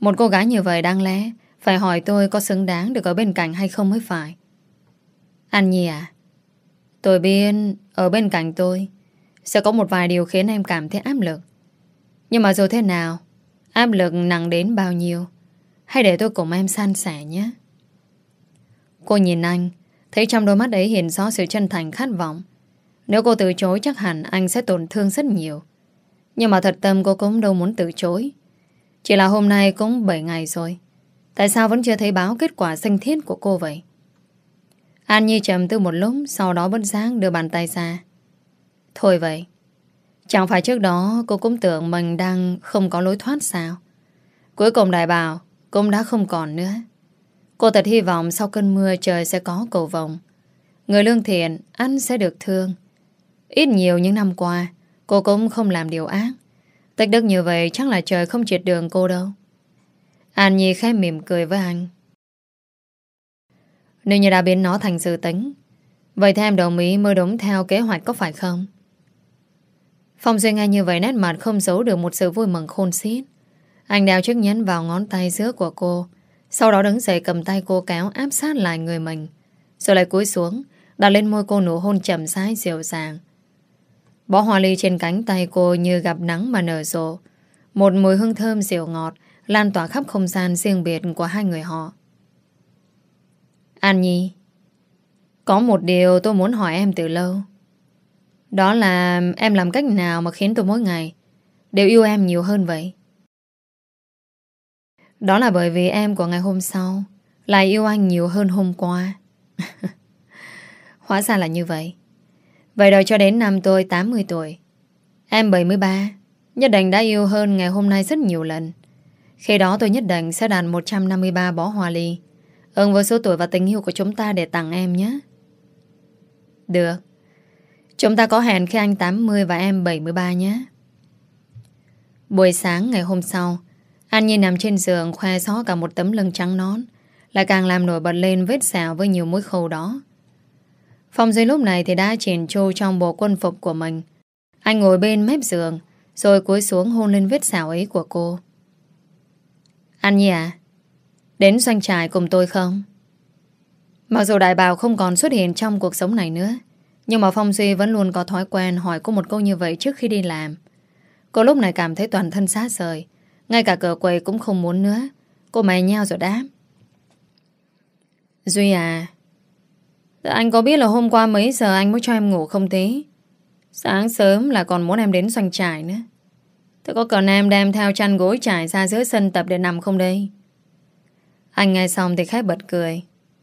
Một cô gái như vậy đáng lẽ Phải hỏi tôi có xứng đáng được ở bên cạnh hay không mới phải. Anh Nhi à Tôi biết Ở bên cạnh tôi Sẽ có một vài điều khiến em cảm thấy áp lực. Nhưng mà dù thế nào, Áp lực nặng đến bao nhiêu, Hãy để tôi cùng em san sẻ nhé. Cô nhìn anh, Thấy trong đôi mắt ấy hiện rõ sự chân thành khát vọng nếu cô từ chối chắc hẳn anh sẽ tổn thương rất nhiều. Nhưng mà thật tâm cô cũng đâu muốn từ chối. Chỉ là hôm nay cũng 7 ngày rồi. Tại sao vẫn chưa thấy báo kết quả sinh thiết của cô vậy? An Nhi trầm tư một lúc, Sau đó bất giác đưa bàn tay ra Thôi vậy, Chẳng phải trước đó cô cũng tưởng mình đang Không có lối thoát sao Cuối cùng đại bảo Cũng đã không còn nữa Cô thật hy vọng sau cơn mưa trời sẽ có cầu vồng Người lương thiện, Anh sẽ được thương Ít nhiều những năm qua Cô cũng không làm điều ác Tách đức như vậy chắc là trời không triệt đường cô đâu An Nhi khẽ mỉm cười với anh Nếu như đã biến nó thành sự tính Vậy thì em đồng ý mới đúng theo kế hoạch có phải không? Phong Duy nghe như vậy nét mặt không giấu được một sự vui mừng khôn xiết. Anh đeo chiếc nhẫn vào ngón tay giữa của cô. Sau đó đứng dậy cầm tay cô kéo áp sát lại người mình. Rồi lại cúi xuống, đặt lên môi cô nụ hôn chậm rãi dịu dàng. Bó hoa ly trên cánh tay cô như gặp nắng mà nở rộ. Một mùi hương thơm dịu ngọt lan tỏa khắp không gian riêng biệt của hai người họ. An Nhi, Có một điều tôi muốn hỏi em từ lâu. Đó là em làm cách nào mà khiến tôi mỗi ngày Đều yêu em nhiều hơn vậy Đó là bởi vì em của ngày hôm sau Lại yêu anh nhiều hơn hôm qua Hóa ra là như vậy Vậy rồi cho đến năm tôi 80 tuổi. Em 73 Nhất định đã yêu hơn ngày hôm nay rất nhiều lần. Khi đó tôi nhất định sẽ đàn 153 bó hoa ly. Ơn với số tuổi và tình yêu của chúng ta để tặng em nhé. Được. Chúng ta có hẹn khi anh 80 và em 73 nhé. Buổi sáng ngày hôm sau An Nhi nằm trên giường khoe xó cả một tấm lưng trắng nón, Lại càng làm nổi bật lên vết xào với nhiều mũi khâu đó. Phong Duy lúc này thì đã chỉn chu trong bộ quân phục của mình. Anh ngồi bên mép giường, Rồi cúi xuống hôn lên vết xào ấy của cô. Anh Nhi à Đến doanh trại cùng tôi không? Mặc dù đại bào không còn xuất hiện trong cuộc sống này nữa, Nhưng mà Phong Duy vẫn luôn có thói quen hỏi cô một câu như vậy trước khi đi làm. Cô lúc này cảm thấy toàn thân xá rời Ngay cả cờ quầy cũng không muốn nữa. Cô mày nhau rồi đáp. Duy à Dạ, anh có biết là hôm qua mấy giờ anh mới cho em ngủ không tí? Sáng sớm là còn muốn em đến doanh trại nữa. Thế có cần em đem theo chăn gối trải ra giữa sân tập để nằm không đây? Anh nghe xong thì khép bật cười.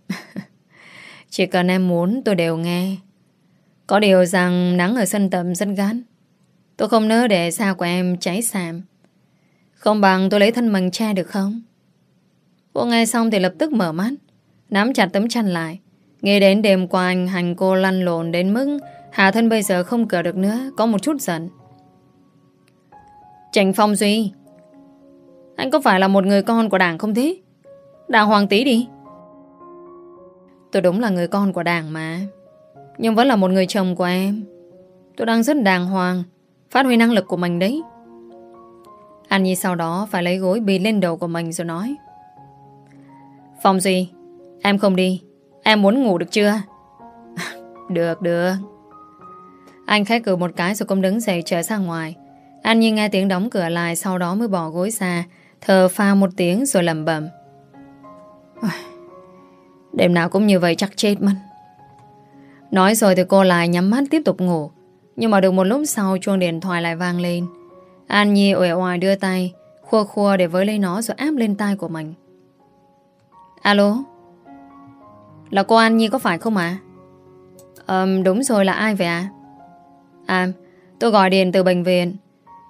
Chỉ cần em muốn, tôi đều nghe. Có điều rằng nắng ở sân tập rất gắt. Tôi không nỡ để da của em cháy xàm. Không bằng tôi lấy thân mình che được không? Cô nghe xong thì lập tức mở mắt, Nắm chặt tấm chăn lại. Nghe đến đêm qua anh hành cô lăn lộn đến mức Hạ thân bây giờ không cờ được nữa, Có một chút giận. Trành Phong Duy, Anh có phải là một người con của đảng không thế? Đảng hoàng tí đi. Tôi đúng là người con của đảng mà, Nhưng vẫn là một người chồng của em. Tôi đang rất đàng hoàng, Phát huy năng lực của mình đấy. An Nhi sau đó phải lấy gối bì lên đầu của mình rồi nói. Phong Duy, Em không đi. Em muốn ngủ được chưa? Được được. Anh khách cử một cái rồi cũng đứng dậy trở ra ngoài. Anh nhìn nghe tiếng đóng cửa lại, Sau đó mới bỏ gối ra Thờ pha một tiếng rồi lầm bẩm. Đêm nào cũng như vậy chắc chết mất. Nói rồi thì cô lại nhắm mắt tiếp tục ngủ. Nhưng mà được một lúc sau, chuông điện thoại lại vang lên. An Nhi uể oải đưa tay, Khua khua để với lấy nó rồi áp lên tay của mình. Alo? Là cô An Nhi có phải không ạ? À? Đúng rồi là ai vậy ạ? À? tôi gọi điện từ bệnh viện.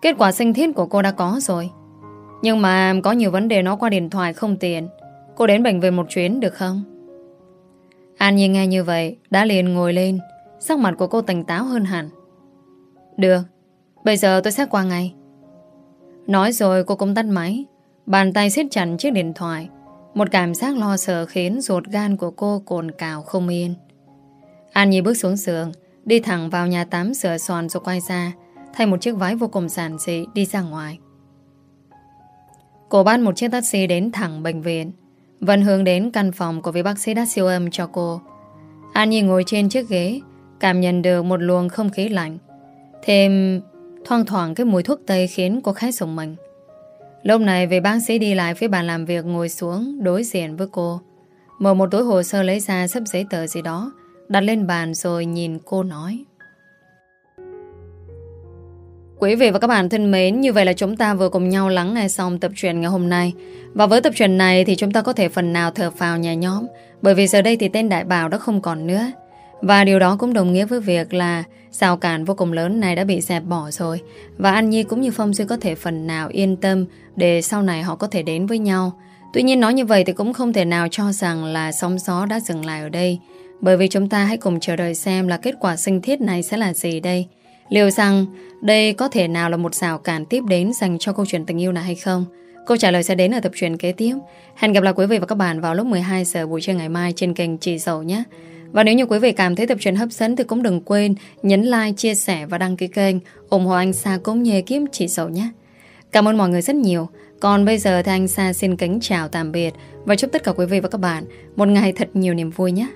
Kết quả sinh thiết của cô đã có rồi. Nhưng mà có nhiều vấn đề nó qua điện thoại không tiện. Cô đến bệnh viện một chuyến được không? An Nhi nghe như vậy, Đã liền ngồi lên. Sắc mặt của cô tỉnh táo hơn hẳn. Được, Bây giờ tôi sẽ qua ngay. Nói rồi cô cũng tắt máy. Bàn tay siết chặt chiếc điện thoại. Một cảm giác lo sợ khiến ruột gan của cô cồn cào không yên. An Nhi bước xuống giường, Đi thẳng vào nhà tắm sửa soàn rồi quay ra, Thay một chiếc váy vô cùng giản dị Đi ra ngoài. Cô bắt một chiếc taxi đến thẳng bệnh viện Vẫn hướng đến căn phòng của vị bác sĩ đã siêu âm cho cô. An Nhi ngồi trên chiếc ghế, Cảm nhận được một luồng không khí lạnh, Thêm thoang thoảng cái mùi thuốc tây khiến cô khá sùng mình. Lúc này vị bác sĩ đi lại phía bàn làm việc ngồi xuống đối diện với cô Mở một túi hồ sơ lấy ra sắp giấy tờ gì đó Đặt lên bàn rồi nhìn cô nói Quý vị và các bạn thân mến, như vậy là chúng ta vừa cùng nhau lắng nghe xong tập truyện ngày hôm nay. Và với tập truyện này thì chúng ta có thể phần nào thở phào nhà nhóm, bởi vì giờ đây thì tên Đại Bảo đã không còn nữa. Và điều đó cũng đồng nghĩa với việc là Sao cản vô cùng lớn này đã bị dẹp bỏ rồi. Và An Nhi cũng như Phong Duy có thể phần nào yên tâm để sau này họ có thể đến với nhau. Tuy nhiên nói như vậy thì cũng không thể nào cho rằng là sóng gió đã dừng lại ở đây. Bởi vì chúng ta hãy cùng chờ đợi xem là kết quả sinh thiết này sẽ là gì đây. Liệu rằng đây có thể nào là một rào cản tiếp đến dành cho câu chuyện tình yêu này hay không? Câu trả lời sẽ đến ở tập truyện kế tiếp. Hẹn gặp lại quý vị và các bạn vào lúc 12 giờ buổi trưa ngày mai trên kênh Chị Dậu nhé. Và nếu như quý vị cảm thấy tập truyện hấp dẫn thì cũng đừng quên nhấn like, chia sẻ và đăng ký kênh ủng hộ anh Sa cũng như kiếm Chị sầu nhé. Cảm ơn mọi người rất nhiều. Còn bây giờ thì anh Sa xin kính chào tạm biệt và chúc tất cả quý vị và các bạn một ngày thật nhiều niềm vui nhé.